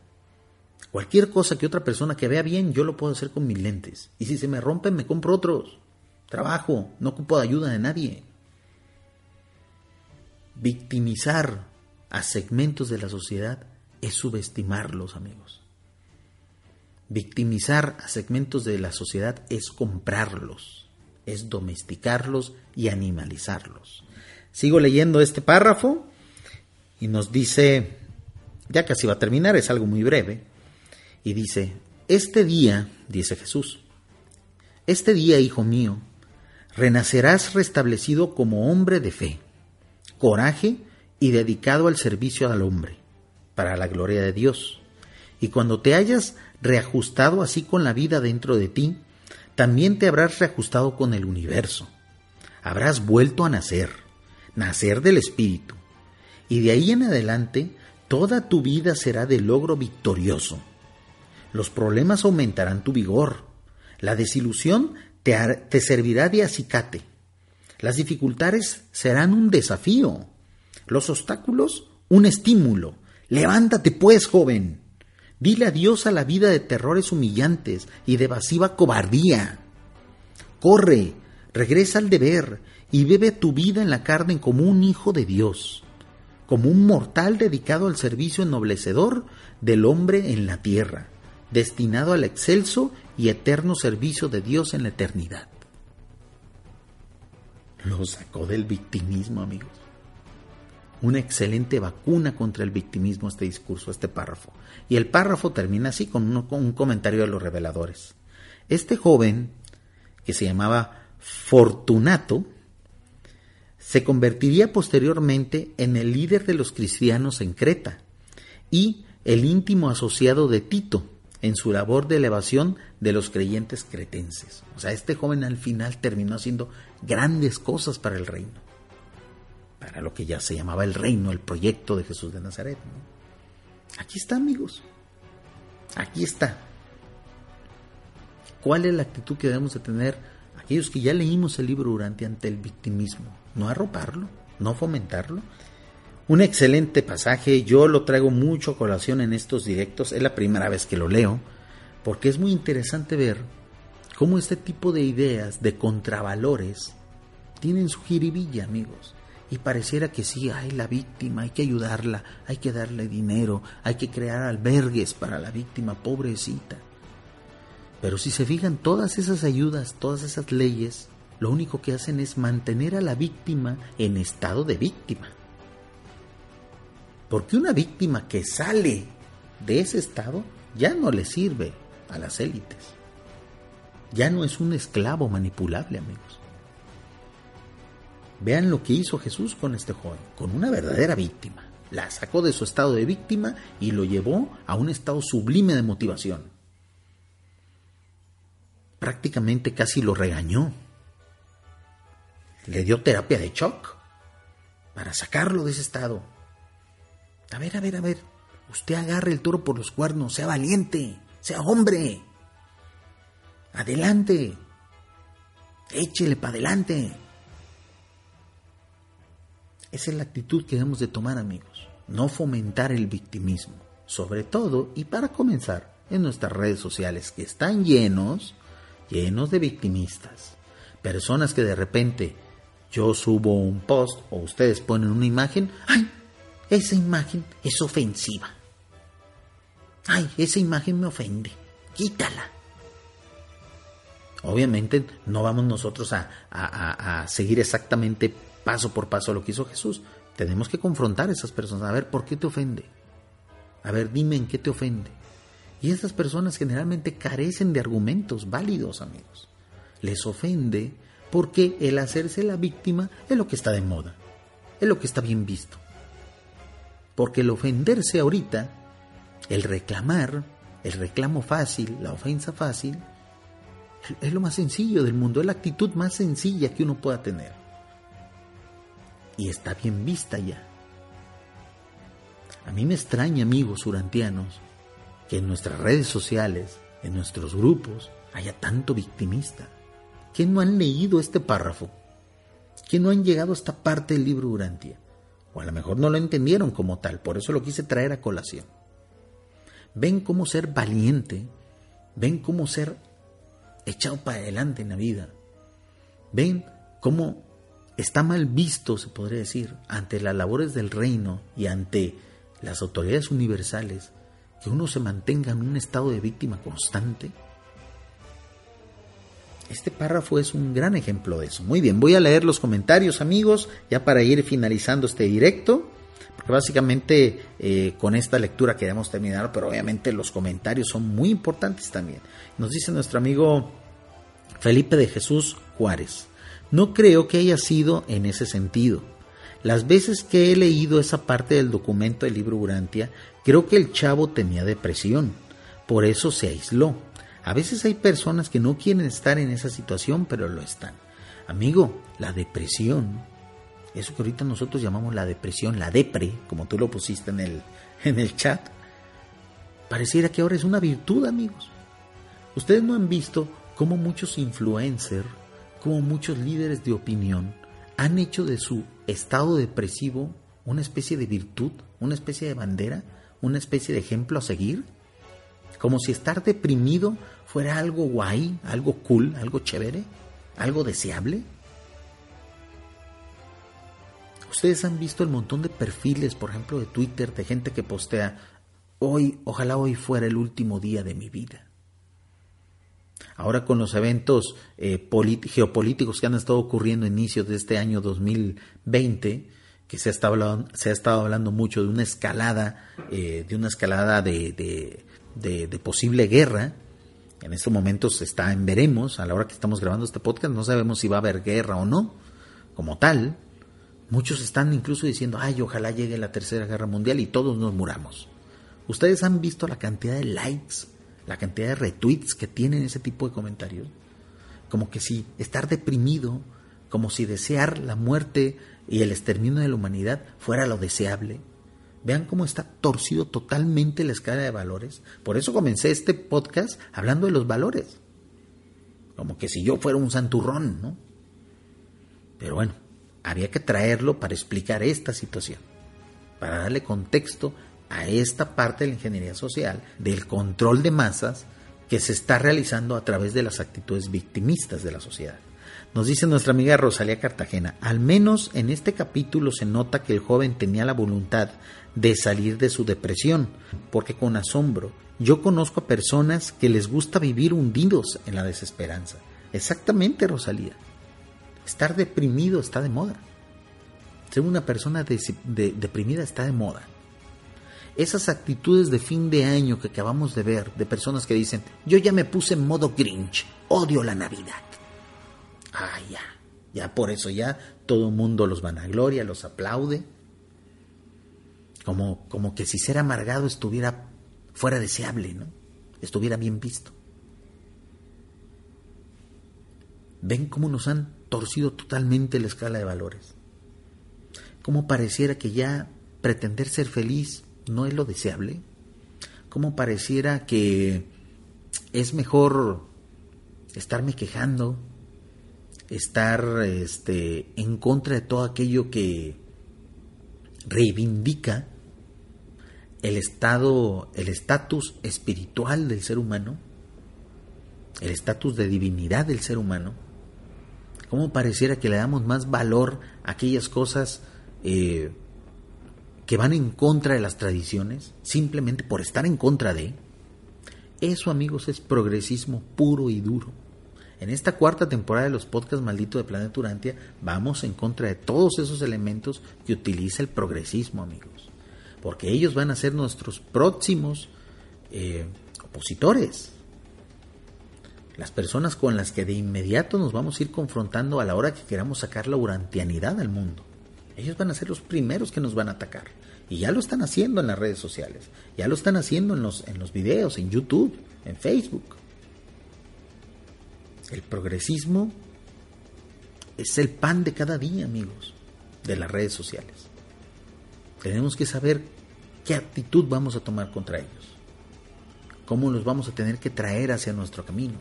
cualquier cosa que otra persona que vea bien, yo lo puedo hacer con mis lentes. Y si se me rompen, me compro otros. Trabajo, no ocupo de ayuda de nadie. Victimizar a segmentos de la sociedad es subestimarlos, amigos. Victimizar a segmentos de la sociedad es comprarlos, es domesticarlos y animalizarlos. Sigo leyendo este párrafo y nos dice, ya casi va a terminar, es algo muy breve, y dice, este día, dice Jesús, este día, hijo mío, renacerás restablecido como hombre de fe, coraje y dedicado al servicio al hombre, para la gloria de Dios. Y cuando te hayas reajustado así con la vida dentro de ti, también te habrás reajustado con el universo. Habrás vuelto a nacer, nacer del Espíritu. Y de ahí en adelante, toda tu vida será de logro victorioso. Los problemas aumentarán tu vigor. La desilusión te, te servirá de acicate. Las dificultades serán un desafío. Los obstáculos, un estímulo. Levántate pues, joven. Dile adiós a la vida de terrores humillantes y de evasiva cobardía. Corre, regresa al deber y bebe tu vida en la carne como un hijo de Dios, como un mortal dedicado al servicio ennoblecedor del hombre en la tierra, destinado al excelso y eterno servicio de Dios en la eternidad. Lo sacó del victimismo, amigos una excelente vacuna contra el victimismo este discurso, este párrafo. Y el párrafo termina así con, un comentario de los reveladores. Este joven, que se llamaba Fortunato, se convertiría posteriormente en el líder de los cristianos en Creta y el íntimo asociado de Tito en su labor de elevación de los creyentes cretenses. O sea, este joven al final terminó haciendo grandes cosas para el reino para lo que ya se llamaba el reino, el proyecto de Jesús de Nazaret. Aquí está, amigos. Aquí está. ¿Cuál es la actitud que debemos de tener aquellos que ya leímos el libro durante ante el victimismo? No arroparlo, no fomentarlo. Un excelente pasaje, yo lo traigo mucho a colación en estos directos, es la primera vez que lo leo, porque es muy interesante ver cómo este tipo de ideas, de contravalores, tienen su jiribilla, amigos y pareciera que sí, hay la víctima, hay que ayudarla, hay que darle dinero, hay que crear albergues para la víctima, pobrecita. Pero si se fijan, todas esas ayudas, todas esas leyes, lo único que hacen es mantener a la víctima en estado de víctima. Porque una víctima que sale de ese estado ya no le sirve a las élites. Ya no es un esclavo manipulable, amigos. Vean lo que hizo Jesús con este joven, con una verdadera víctima. La sacó de su estado de víctima y lo llevó a un estado sublime de motivación. Prácticamente casi lo regañó. Le dio terapia de shock para sacarlo de ese estado. A ver, a ver, a ver. Usted agarre el toro por los cuernos, sea valiente, sea hombre. Adelante. Échele para adelante. Esa es la actitud que debemos de tomar amigos, no fomentar el victimismo, sobre todo y para comenzar en nuestras redes sociales que están llenos, llenos de victimistas, personas que de repente yo subo un post o ustedes ponen una imagen, ¡ay! Esa imagen es ofensiva. ¡Ay! Esa imagen me ofende. Quítala. Obviamente no vamos nosotros a, a, a seguir exactamente paso por paso lo que hizo Jesús. Tenemos que confrontar a esas personas, a ver por qué te ofende. A ver, dime en qué te ofende. Y esas personas generalmente carecen de argumentos válidos, amigos. Les ofende porque el hacerse la víctima es lo que está de moda, es lo que está bien visto. Porque el ofenderse ahorita, el reclamar, el reclamo fácil, la ofensa fácil, es lo más sencillo del mundo, es la actitud más sencilla que uno pueda tener y está bien vista ya. A mí me extraña, amigos urantianos, que en nuestras redes sociales, en nuestros grupos, haya tanto victimista. que no han leído este párrafo? que no han llegado a esta parte del libro Urantia? O a lo mejor no lo entendieron como tal, por eso lo quise traer a colación. Ven cómo ser valiente, ven cómo ser echado para adelante en la vida. Ven cómo está mal visto, se podría decir, ante las labores del reino y ante las autoridades universales, que uno se mantenga en un estado de víctima constante? Este párrafo es un gran ejemplo de eso. Muy bien, voy a leer los comentarios amigos, ya para ir finalizando este directo, porque básicamente eh, con esta lectura queremos terminar, pero obviamente los comentarios son muy importantes también. Nos dice nuestro amigo Felipe de Jesús Juárez, no creo que haya sido en ese sentido. Las veces que he leído esa parte del documento del libro Urantia, creo que el chavo tenía depresión, por eso se aisló a veces hay personas que no quieren estar en esa situación, pero lo están. Amigo, la depresión, eso que ahorita nosotros llamamos la depresión, la depre, como tú lo pusiste en el, en el chat, pareciera que ahora es una virtud, amigos. Ustedes no han visto cómo muchos influencers, como muchos líderes de opinión han hecho de su estado depresivo una especie de virtud, una especie de bandera, una especie de ejemplo a seguir como si estar deprimido fuera algo guay, algo cool, algo chévere, algo deseable. Ustedes han visto el montón de perfiles, por ejemplo, de Twitter, de gente que postea, hoy, ojalá hoy fuera el último día de mi vida. Ahora con los eventos eh, geopolíticos que han estado ocurriendo a inicios de este año 2020, que se ha estado hablando, se ha estado hablando mucho de una escalada, eh, de una escalada de, de, posible guerra. En estos momentos está en veremos, a la hora que estamos grabando este podcast, no sabemos si va a haber guerra o no, como tal. Muchos están incluso diciendo, ay, ojalá llegue la tercera guerra mundial y todos nos muramos. Ustedes han visto la cantidad de likes, la cantidad de retweets que tienen ese tipo de comentarios. Como que si estar deprimido, como si desear la muerte y el exterminio de la humanidad fuera lo deseable. Vean cómo está torcido totalmente la escala de valores. Por eso comencé este podcast hablando de los valores. Como que si yo fuera un santurrón, ¿no? Pero bueno, había que traerlo para explicar esta situación, para darle contexto a esta parte de la ingeniería social, del control de masas que se está realizando a través de las actitudes victimistas de la sociedad. Nos dice nuestra amiga Rosalía Cartagena, al menos en este capítulo se nota que el joven tenía la voluntad de salir de su depresión, porque con asombro yo conozco a personas que les gusta vivir hundidos en la desesperanza. Exactamente, Rosalía. Estar deprimido está de moda. Ser una persona deprimida está de moda. Esas actitudes de fin de año que acabamos de ver, de personas que dicen, yo ya me puse en modo Grinch, odio la Navidad. Ah, ya, ya por eso ya todo el mundo los vanagloria, los aplaude como, como que si ser amargado estuviera fuera deseable, ¿no? Estuviera bien visto. ¿Ven cómo nos han torcido totalmente la escala de valores? ¿Cómo pareciera que ya pretender ser feliz no es lo deseable? ¿Cómo pareciera que es mejor estarme quejando, estar este, en contra de todo aquello que reivindica el estado, el estatus espiritual del ser humano, el estatus de divinidad del ser humano, ¿cómo pareciera que le damos más valor a aquellas cosas eh, que van en contra de las tradiciones, simplemente por estar en contra de? Eso, amigos, es progresismo puro y duro. En esta cuarta temporada de los podcasts malditos de Planeta Urantia vamos en contra de todos esos elementos que utiliza el progresismo, amigos. Porque ellos van a ser nuestros próximos eh, opositores. Las personas con las que de inmediato nos vamos a ir confrontando a la hora que queramos sacar la urantianidad al mundo. Ellos van a ser los primeros que nos van a atacar. Y ya lo están haciendo en las redes sociales. Ya lo están haciendo en los, en los videos, en YouTube, en Facebook. El progresismo es el pan de cada día, amigos, de las redes sociales. Tenemos que saber qué actitud vamos a tomar contra ellos, cómo los vamos a tener que traer hacia nuestro camino,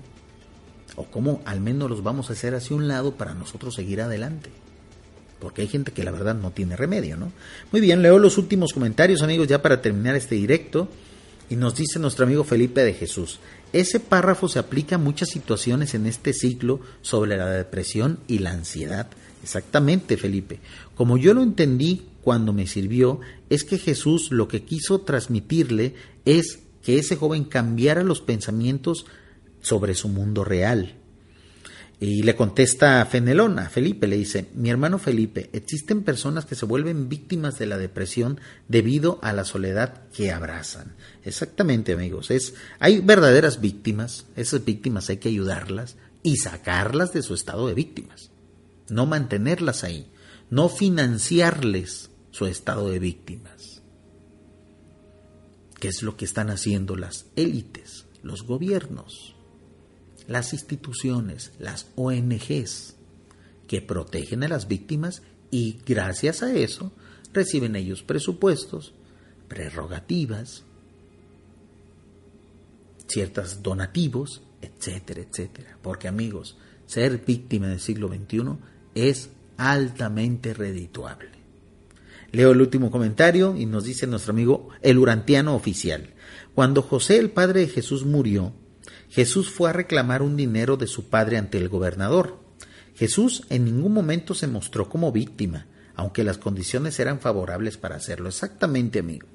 o cómo al menos los vamos a hacer hacia un lado para nosotros seguir adelante. Porque hay gente que la verdad no tiene remedio, ¿no? Muy bien, leo los últimos comentarios, amigos, ya para terminar este directo. Y nos dice nuestro amigo Felipe de Jesús, ese párrafo se aplica a muchas situaciones en este ciclo sobre la depresión y la ansiedad. Exactamente, Felipe. Como yo lo entendí cuando me sirvió, es que Jesús lo que quiso transmitirle es que ese joven cambiara los pensamientos sobre su mundo real. Y le contesta a Fenelón, a Felipe, le dice, mi hermano Felipe, existen personas que se vuelven víctimas de la depresión debido a la soledad que abrazan. Exactamente, amigos, es, hay verdaderas víctimas, esas víctimas hay que ayudarlas y sacarlas de su estado de víctimas, no mantenerlas ahí, no financiarles su estado de víctimas. ¿Qué es lo que están haciendo las élites, los gobiernos? Las instituciones, las ONGs, que protegen a las víctimas y gracias a eso reciben ellos presupuestos, prerrogativas, ciertos donativos, etcétera, etcétera. Porque amigos, ser víctima del siglo XXI es altamente redituable. Leo el último comentario y nos dice nuestro amigo el Urantiano oficial. Cuando José, el padre de Jesús, murió, Jesús fue a reclamar un dinero de su padre ante el gobernador. Jesús en ningún momento se mostró como víctima, aunque las condiciones eran favorables para hacerlo. Exactamente, amigo.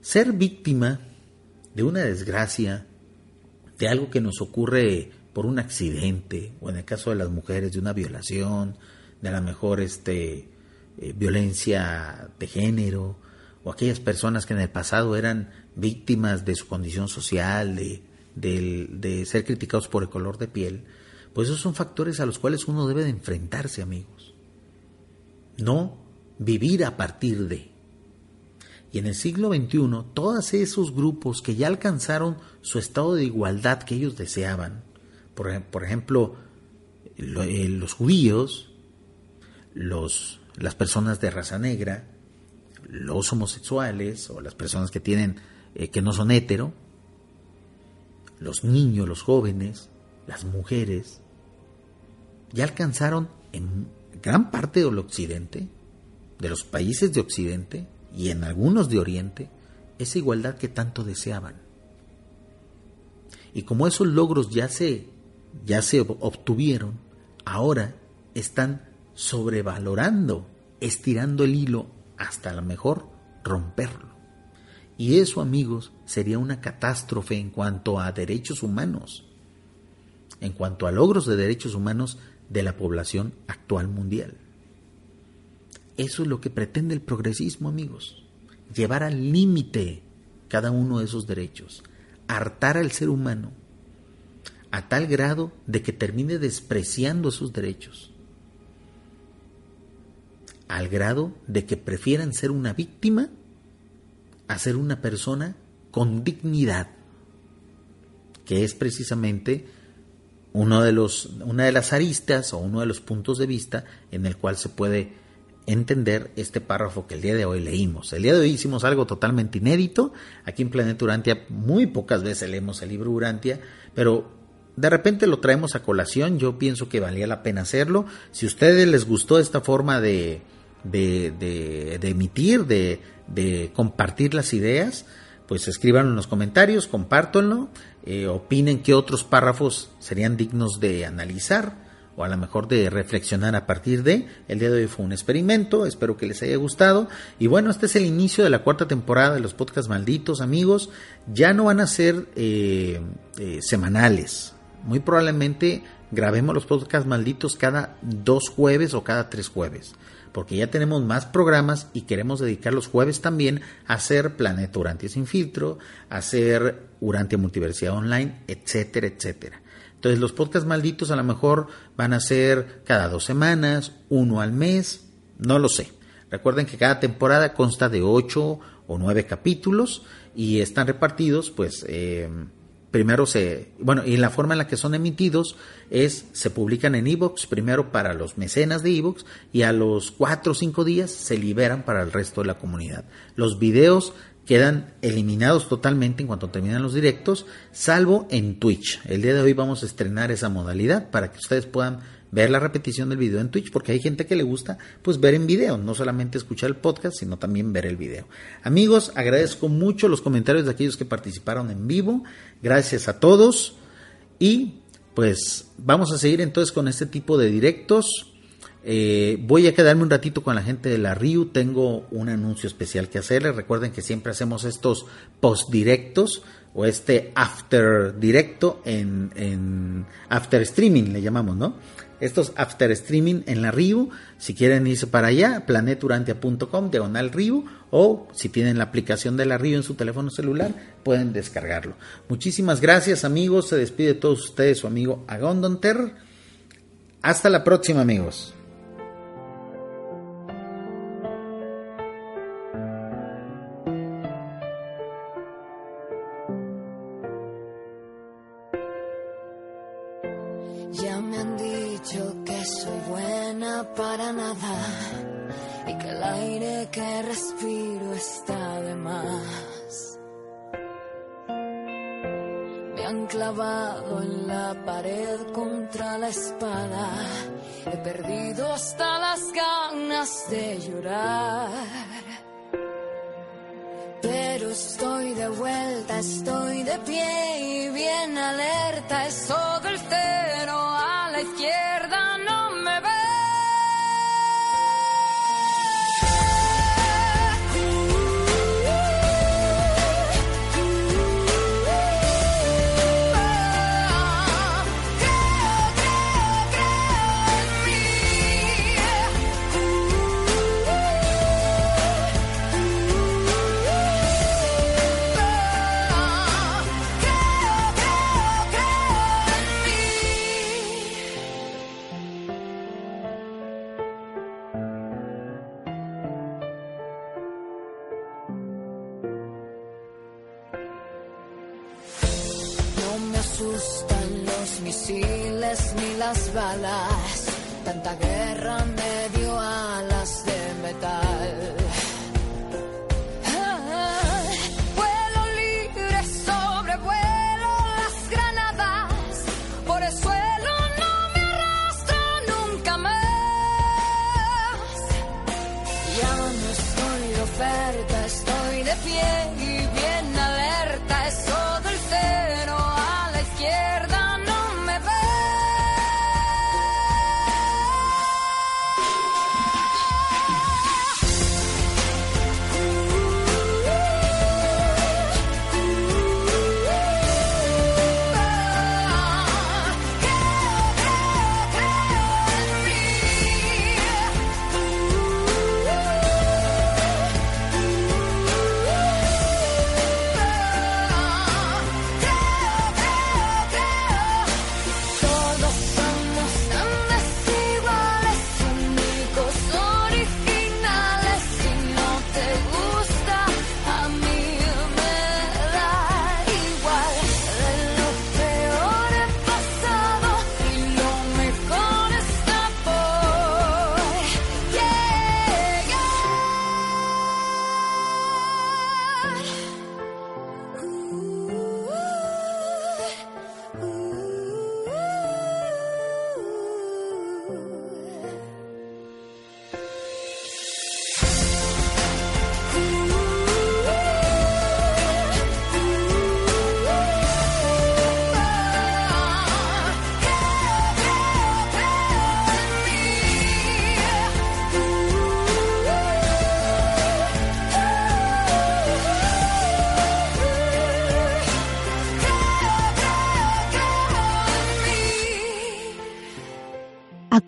Ser víctima de una desgracia, de algo que nos ocurre por un accidente, o en el caso de las mujeres, de una violación, de la mejor este, eh, violencia de género, o aquellas personas que en el pasado eran víctimas de su condición social, de, de ser criticados por el color de piel, pues esos son factores a los cuales uno debe de enfrentarse, amigos. No vivir a partir de. Y en el siglo XXI, todos esos grupos que ya alcanzaron su estado de igualdad que ellos deseaban, por, ejemplo, eh, los judíos, los, las personas de raza negra, los homosexuales o las personas que tienen eh, que no son hetero, los niños, los jóvenes, las mujeres, ya alcanzaron en gran parte del occidente, de los países de occidente y en algunos de oriente, esa igualdad que tanto deseaban. Y como esos logros ya se, ya se obtuvieron, ahora están sobrevalorando, estirando el hilo hasta a lo mejor romperlo. Y eso, amigos, sería una catástrofe en cuanto a derechos humanos, en cuanto a logros de derechos humanos de la población actual mundial. Eso es lo que pretende el progresismo, amigos. Llevar al límite cada uno de esos derechos, hartar al ser humano a tal grado de que termine despreciando sus derechos, al grado de que prefieran ser una víctima a ser una persona con dignidad, que es precisamente uno de los, una de las aristas o uno de los puntos de vista en el cual se puede entender este párrafo que el día de hoy leímos. El día de hoy hicimos algo totalmente inédito. Aquí en Planeta Urantia muy pocas veces leemos el libro Urantia, pero de repente lo traemos a colación. Yo pienso que valía la pena hacerlo. Si a ustedes les gustó esta forma de, de, de, emitir, de, de, compartir las ideas, pues escriban en los comentarios, compártanlo, eh, opinen qué otros párrafos serían dignos de analizar o a lo mejor de reflexionar a partir de. El día de hoy fue un experimento, espero que les haya gustado. Y bueno, este es el inicio de la cuarta temporada de los podcasts malditos, amigos. Ya no van a ser eh, eh, semanales. Muy probablemente grabemos los podcasts malditos cada dos jueves o cada tres jueves porque ya tenemos más programas y queremos dedicar los jueves también a hacer Planeta Urantia sin filtro, a hacer Urantia Multiversidad Online, etcétera, etcétera. Entonces los podcasts malditos a lo mejor van a ser cada dos semanas, uno al mes, no lo sé. Recuerden que cada temporada consta de ocho o nueve capítulos y están repartidos pues... Eh, primero se, bueno, y la forma en la que son emitidos es, se publican en iVoox primero para los mecenas de iVoox y a los cuatro o cinco días se liberan para el resto de la comunidad. Los videos quedan eliminados totalmente en cuanto terminan los directos, salvo en Twitch. El día de hoy vamos a estrenar esa modalidad para que ustedes puedan ver la repetición del video en Twitch, porque hay gente que le gusta pues ver en video, no solamente escuchar el podcast, sino también ver el video. Amigos, agradezco mucho los comentarios de aquellos que participaron en vivo, gracias a todos y pues vamos a seguir entonces con este tipo de directos. Eh, voy a quedarme un ratito con la gente de la RIU. Tengo un anuncio especial que hacerles. Recuerden que siempre hacemos estos post directos o este after directo en, en after streaming, le llamamos, ¿no? Estos after streaming en la RIU. Si quieren irse para allá, planeturantia.com, diagonal RIU. O si tienen la aplicación de la RIU en su teléfono celular, pueden descargarlo. Muchísimas gracias, amigos. Se despide de todos ustedes su amigo Agondonter. Hasta la próxima, amigos. la pared contra la espada. He perdido hasta las ganas de llorar. Pero estoy de vuelta, estoy de pie y bien alerta. Es todo el cero a la izquierda. las balas, tanta guerra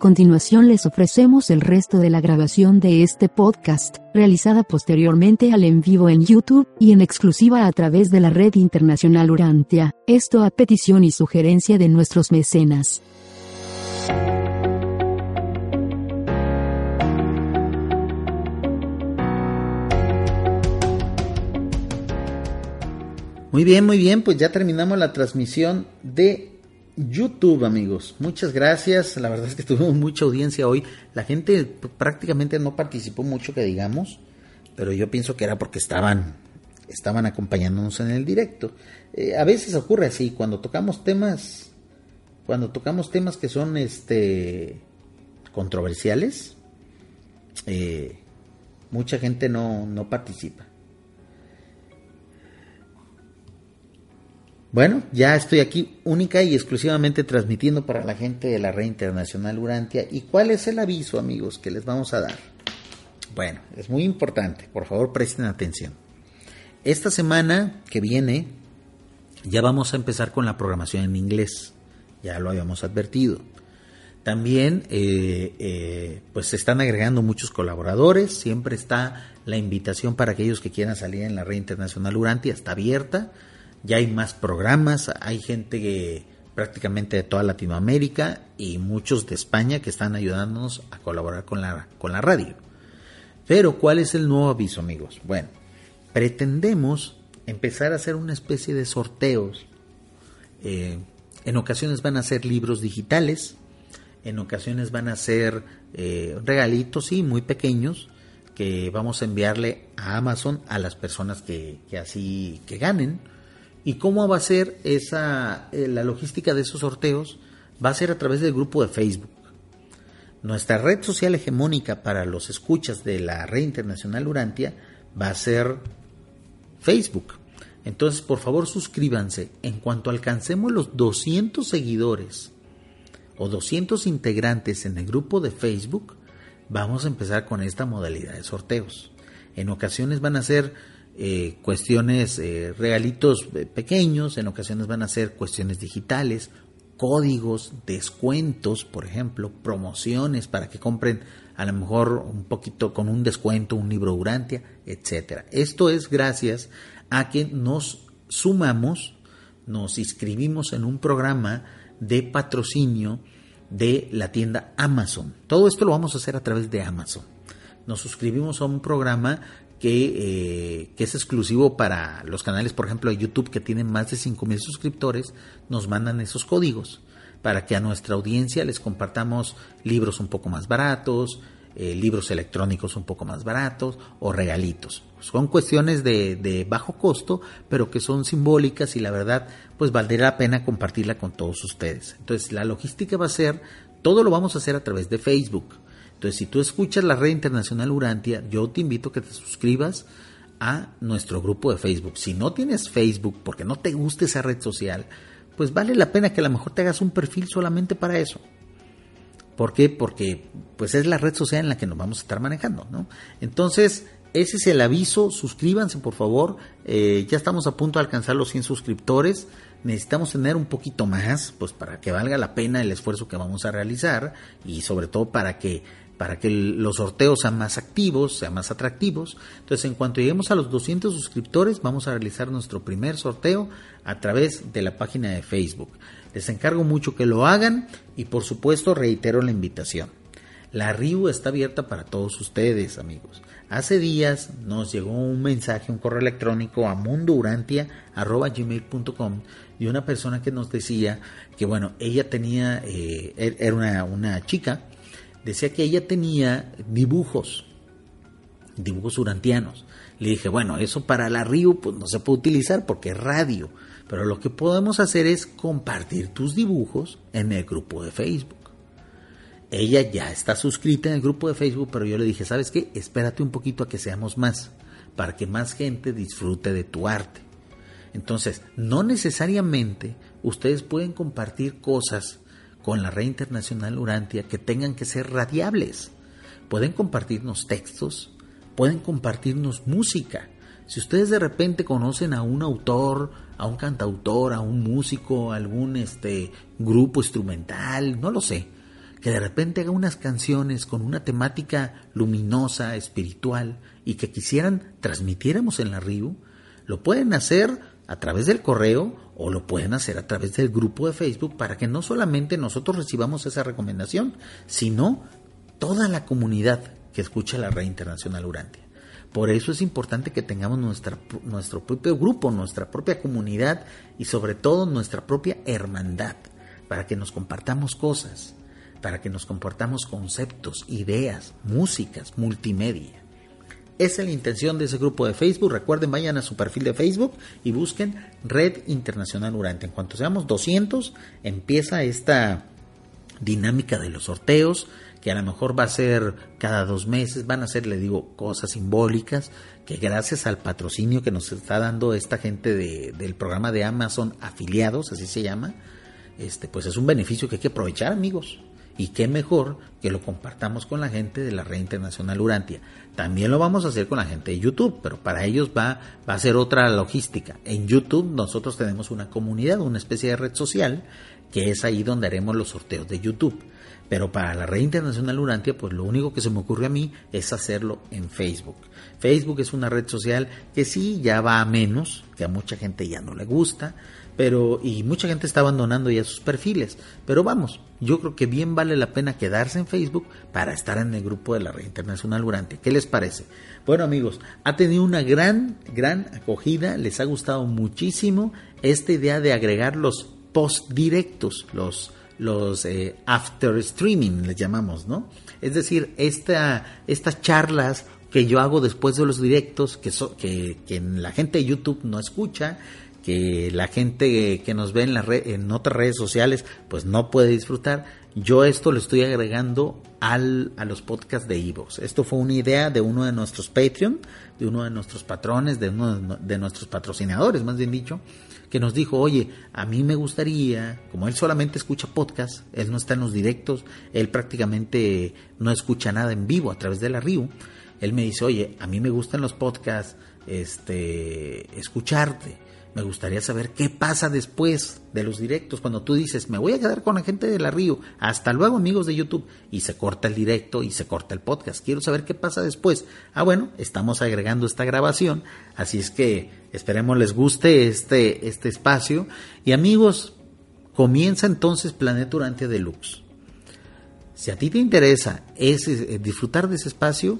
continuación les ofrecemos el resto de la grabación de este podcast, realizada posteriormente al en vivo en YouTube y en exclusiva a través de la red internacional Urantia, esto a petición y sugerencia de nuestros mecenas. Muy bien, muy bien, pues ya terminamos la transmisión de YouTube, amigos. Muchas gracias. La verdad es que tuvimos mucha audiencia hoy. La gente prácticamente no participó mucho, que digamos, pero yo pienso que era porque estaban, estaban acompañándonos en el directo. Eh, a veces ocurre así, cuando tocamos temas, cuando tocamos temas que son este controversiales, eh, mucha gente no, no participa. Bueno, ya estoy aquí única y exclusivamente transmitiendo para la gente de la Red Internacional Urantia. ¿Y cuál es el aviso, amigos, que les vamos a dar? Bueno, es muy importante, por favor presten atención. Esta semana que viene ya vamos a empezar con la programación en inglés, ya lo habíamos advertido. También eh, eh, pues se están agregando muchos colaboradores, siempre está la invitación para aquellos que quieran salir en la red internacional Urantia, está abierta, ya hay más programas, hay gente que prácticamente de toda Latinoamérica y muchos de España que están ayudándonos a colaborar con la, con la radio. Pero ¿cuál es el nuevo aviso amigos? Bueno, pretendemos empezar a hacer una especie de sorteos. Eh, en ocasiones van a ser libros digitales, en ocasiones van a ser eh, regalitos, sí, muy pequeños, que vamos a enviarle a Amazon a las personas que, así que ganen. ¿Y cómo va a ser esa eh, la logística de esos sorteos? Va a ser a través del grupo de Facebook. Nuestra red social hegemónica para los escuchas de la red internacional Urantia va a ser Facebook. Entonces, por favor, suscríbanse. En cuanto alcancemos los 200 seguidores o 200 integrantes en el grupo de Facebook, vamos a empezar con esta modalidad de sorteos. En ocasiones van a ser eh, cuestiones, eh, regalitos eh, pequeños, en ocasiones van a ser cuestiones digitales, códigos, descuentos, por ejemplo, promociones para que compren a lo mejor un poquito con un descuento, un libro Urantia, etcétera. Esto es gracias a que nos sumamos, nos inscribimos en un programa de patrocinio de la tienda Amazon. Todo esto lo vamos a hacer a través de Amazon. Nos suscribimos a un programa que, eh, que, es exclusivo para los canales, por ejemplo, de YouTube que tienen más de 5.000 suscriptores, nos mandan esos códigos para que a nuestra audiencia les compartamos libros un poco más baratos, eh, libros electrónicos un poco más baratos o regalitos. Son cuestiones de, de, bajo costo, pero que son simbólicas y la verdad, pues valdría la pena compartirla con todos ustedes. Entonces, la logística va a ser, todo lo vamos a hacer a través de Facebook. Entonces, si tú escuchas la red internacional Urantia, yo te invito a que te suscribas a nuestro grupo de Facebook. Si no tienes Facebook porque no te gusta esa red social, pues vale la pena que a lo mejor te hagas un perfil solamente para eso. ¿Por qué? Porque pues es la red social en la que nos vamos a estar manejando, ¿no? Entonces, ese es el aviso, suscríbanse por favor, eh, ya estamos a punto de alcanzar los 100 suscriptores, necesitamos tener un poquito más, pues para que valga la pena el esfuerzo que vamos a realizar y sobre todo para que para que los sorteos sean más activos, sean más atractivos. Entonces, en cuanto lleguemos a los 200 suscriptores, vamos a realizar nuestro primer sorteo a través de la página de Facebook. Les encargo mucho que lo hagan y por supuesto reitero la invitación. La RIU está abierta para todos ustedes, amigos. Hace días nos llegó un mensaje, un correo electrónico a mundourantia.gmail.com de una persona que nos decía que, bueno, ella tenía, eh, er, era una, una chica decía que ella tenía dibujos, dibujos urantianos. Le dije, bueno, eso para la RIU pues no se puede utilizar porque es radio, pero lo que podemos hacer es compartir tus dibujos en el grupo de Facebook. Ella ya está suscrita en el grupo de Facebook, pero yo le dije, ¿sabes qué? Espérate un poquito a que seamos más, para que más gente disfrute de tu arte. Entonces, no necesariamente ustedes pueden compartir cosas con la red internacional Urantia que tengan que ser radiables. Pueden compartirnos textos, pueden compartirnos música. Si ustedes de repente conocen a un autor, a un cantautor, a un músico, algún este grupo instrumental, no lo sé, que de repente haga unas canciones con una temática luminosa, espiritual y que quisieran transmitiéramos en la RIU, lo pueden hacer a través del correo o lo pueden hacer a través del grupo de Facebook para que no solamente nosotros recibamos esa recomendación, sino toda la comunidad que escucha la red internacional Urantia. Por eso es importante que tengamos nuestra, nuestro propio grupo, nuestra propia comunidad y sobre todo nuestra propia hermandad, para que nos compartamos cosas, para que nos compartamos conceptos, ideas, músicas, multimedia. Esa es la intención de ese grupo de Facebook. Recuerden, vayan a su perfil de Facebook y busquen Red Internacional Urantia. En cuanto seamos 200, empieza esta, dinámica de los sorteos, que a lo mejor va a ser cada dos meses, van a ser, le digo, cosas simbólicas, que gracias al patrocinio que nos está dando esta gente de, del programa de Amazon afiliados, así se llama, este, pues es un beneficio que hay que aprovechar, amigos. Y qué mejor que lo compartamos con la gente de la Red Internacional Urantia. También lo vamos a hacer con la gente de YouTube, pero para ellos va, va a ser otra logística. En YouTube nosotros tenemos una comunidad, una especie de red social, que es ahí donde haremos los sorteos de YouTube. Pero para la red internacional Urantia, pues lo único que se me ocurre a mí es hacerlo en Facebook. Facebook es una red social que sí ya va a menos, que a mucha gente ya no le gusta, pero y mucha gente está abandonando ya sus perfiles. Pero vamos, yo creo que bien vale la pena quedarse en Facebook para estar en el grupo de la red internacional Urantia. ¿Qué les parece? Bueno amigos, ha tenido una gran, gran acogida, les ha gustado muchísimo esta idea de agregar los post directos, los los eh, after streaming, les llamamos, ¿no? Es decir, esta, estas charlas que yo hago después de los directos, que, que, que, la gente de YouTube no escucha, que la gente que nos ve en, la en otras redes sociales, pues no puede disfrutar. Yo esto lo estoy agregando al, a los podcasts de Evox. Esto fue una idea de uno de nuestros Patreon, de uno de nuestros patrones, de uno de nuestros patrocinadores, más bien dicho, que nos dijo, oye, a mí me gustaría, como él solamente escucha podcast, él no está en los directos, él prácticamente no escucha nada en vivo a través de la RIU, él me dice, oye, a mí me gustan los podcasts, este, escucharte, me gustaría saber qué pasa después de los directos, cuando tú dices, me voy a quedar con la gente de la Río, hasta luego amigos de YouTube, y se corta el directo y se corta el podcast. Quiero saber qué pasa después. Ah, bueno, estamos agregando esta grabación, así es que esperemos les guste este, este espacio. Y amigos, comienza entonces Planeta Urantia Deluxe. Si a ti te interesa ese, eh, disfrutar de ese espacio,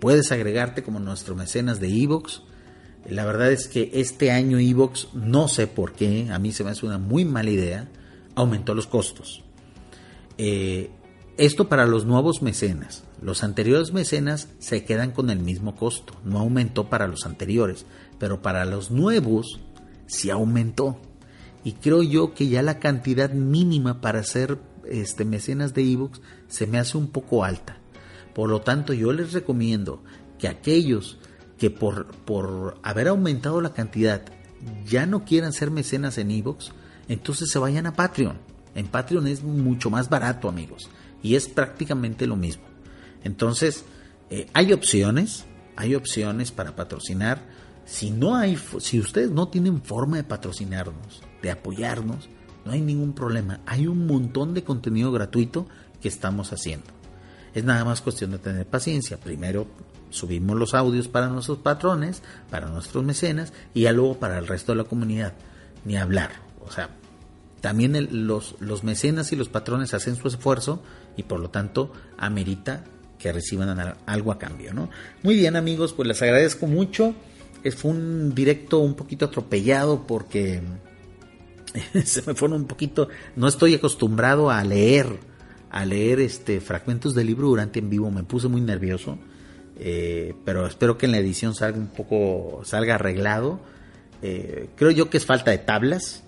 puedes agregarte como nuestro mecenas de Evox la verdad es que este año Evox, no sé por qué, a mí se me hace una muy mala idea, aumentó los costos. Eh, esto para los nuevos mecenas. Los anteriores mecenas se quedan con el mismo costo, no aumentó para los anteriores, pero para los nuevos sí aumentó. Y creo yo que ya la cantidad mínima para ser este, mecenas de Evox se me hace un poco alta. Por lo tanto, yo les recomiendo que aquellos que por, por haber aumentado la cantidad ya no quieran ser mecenas en Evox, entonces se vayan a Patreon. En Patreon es mucho más barato, amigos, y es prácticamente lo mismo. Entonces, eh, hay opciones, hay opciones para patrocinar. Si no hay, si ustedes no tienen forma de patrocinarnos, de apoyarnos, no hay ningún problema. Hay un montón de contenido gratuito que estamos haciendo. Es nada más cuestión de tener paciencia. Primero subimos los audios para nuestros patrones, para nuestros mecenas y ya luego para el resto de la comunidad. Ni hablar. O sea, también los, los mecenas y los patrones hacen su esfuerzo y por lo tanto amerita que reciban algo a cambio, ¿no? Muy bien amigos, pues les agradezco mucho. Fue un directo un poquito atropellado porque se me fueron un poquito, no estoy acostumbrado a leer, a leer este fragmentos del libro durante en vivo, me puse muy nervioso eh, pero espero que en la edición salga un poco, salga arreglado. Eh, creo yo que es falta de tablas.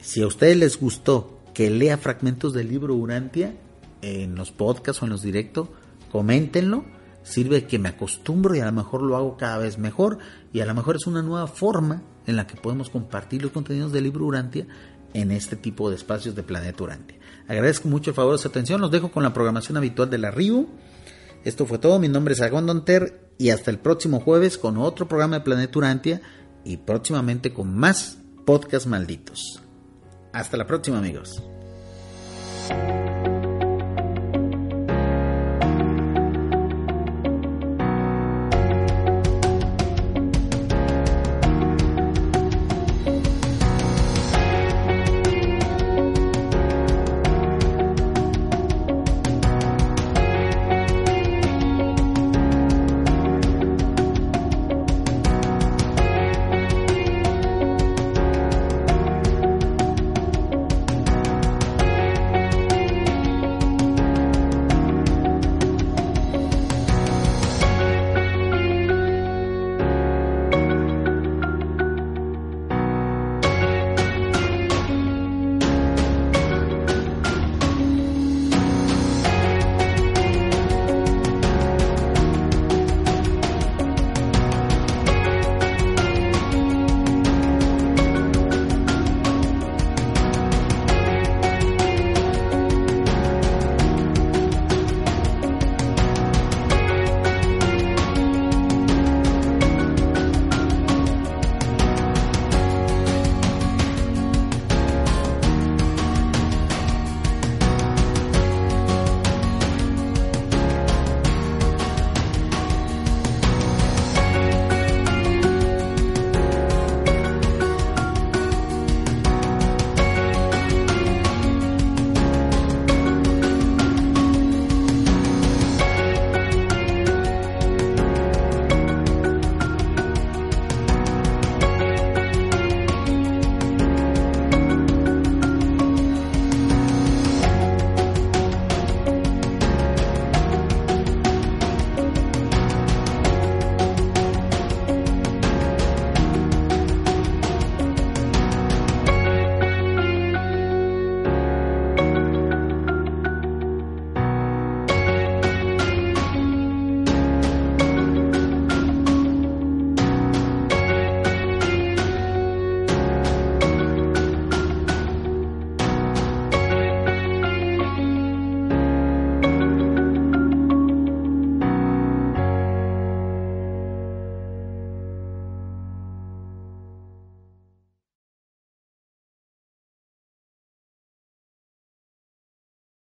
Si a ustedes les gustó que lea fragmentos del libro Urantia en los podcasts o en los directos, coméntenlo. Sirve que me acostumbro y a lo mejor lo hago cada vez mejor. Y a lo mejor es una nueva forma en la que podemos compartir los contenidos del libro Urantia en este tipo de espacios de Planeta Urantia. Agradezco mucho el favor de su atención. Los dejo con la programación habitual de la RIU. Esto fue todo, mi nombre es Agón Donter y hasta el próximo jueves con otro programa de Planeta Urantia y próximamente con más podcast malditos. Hasta la próxima amigos.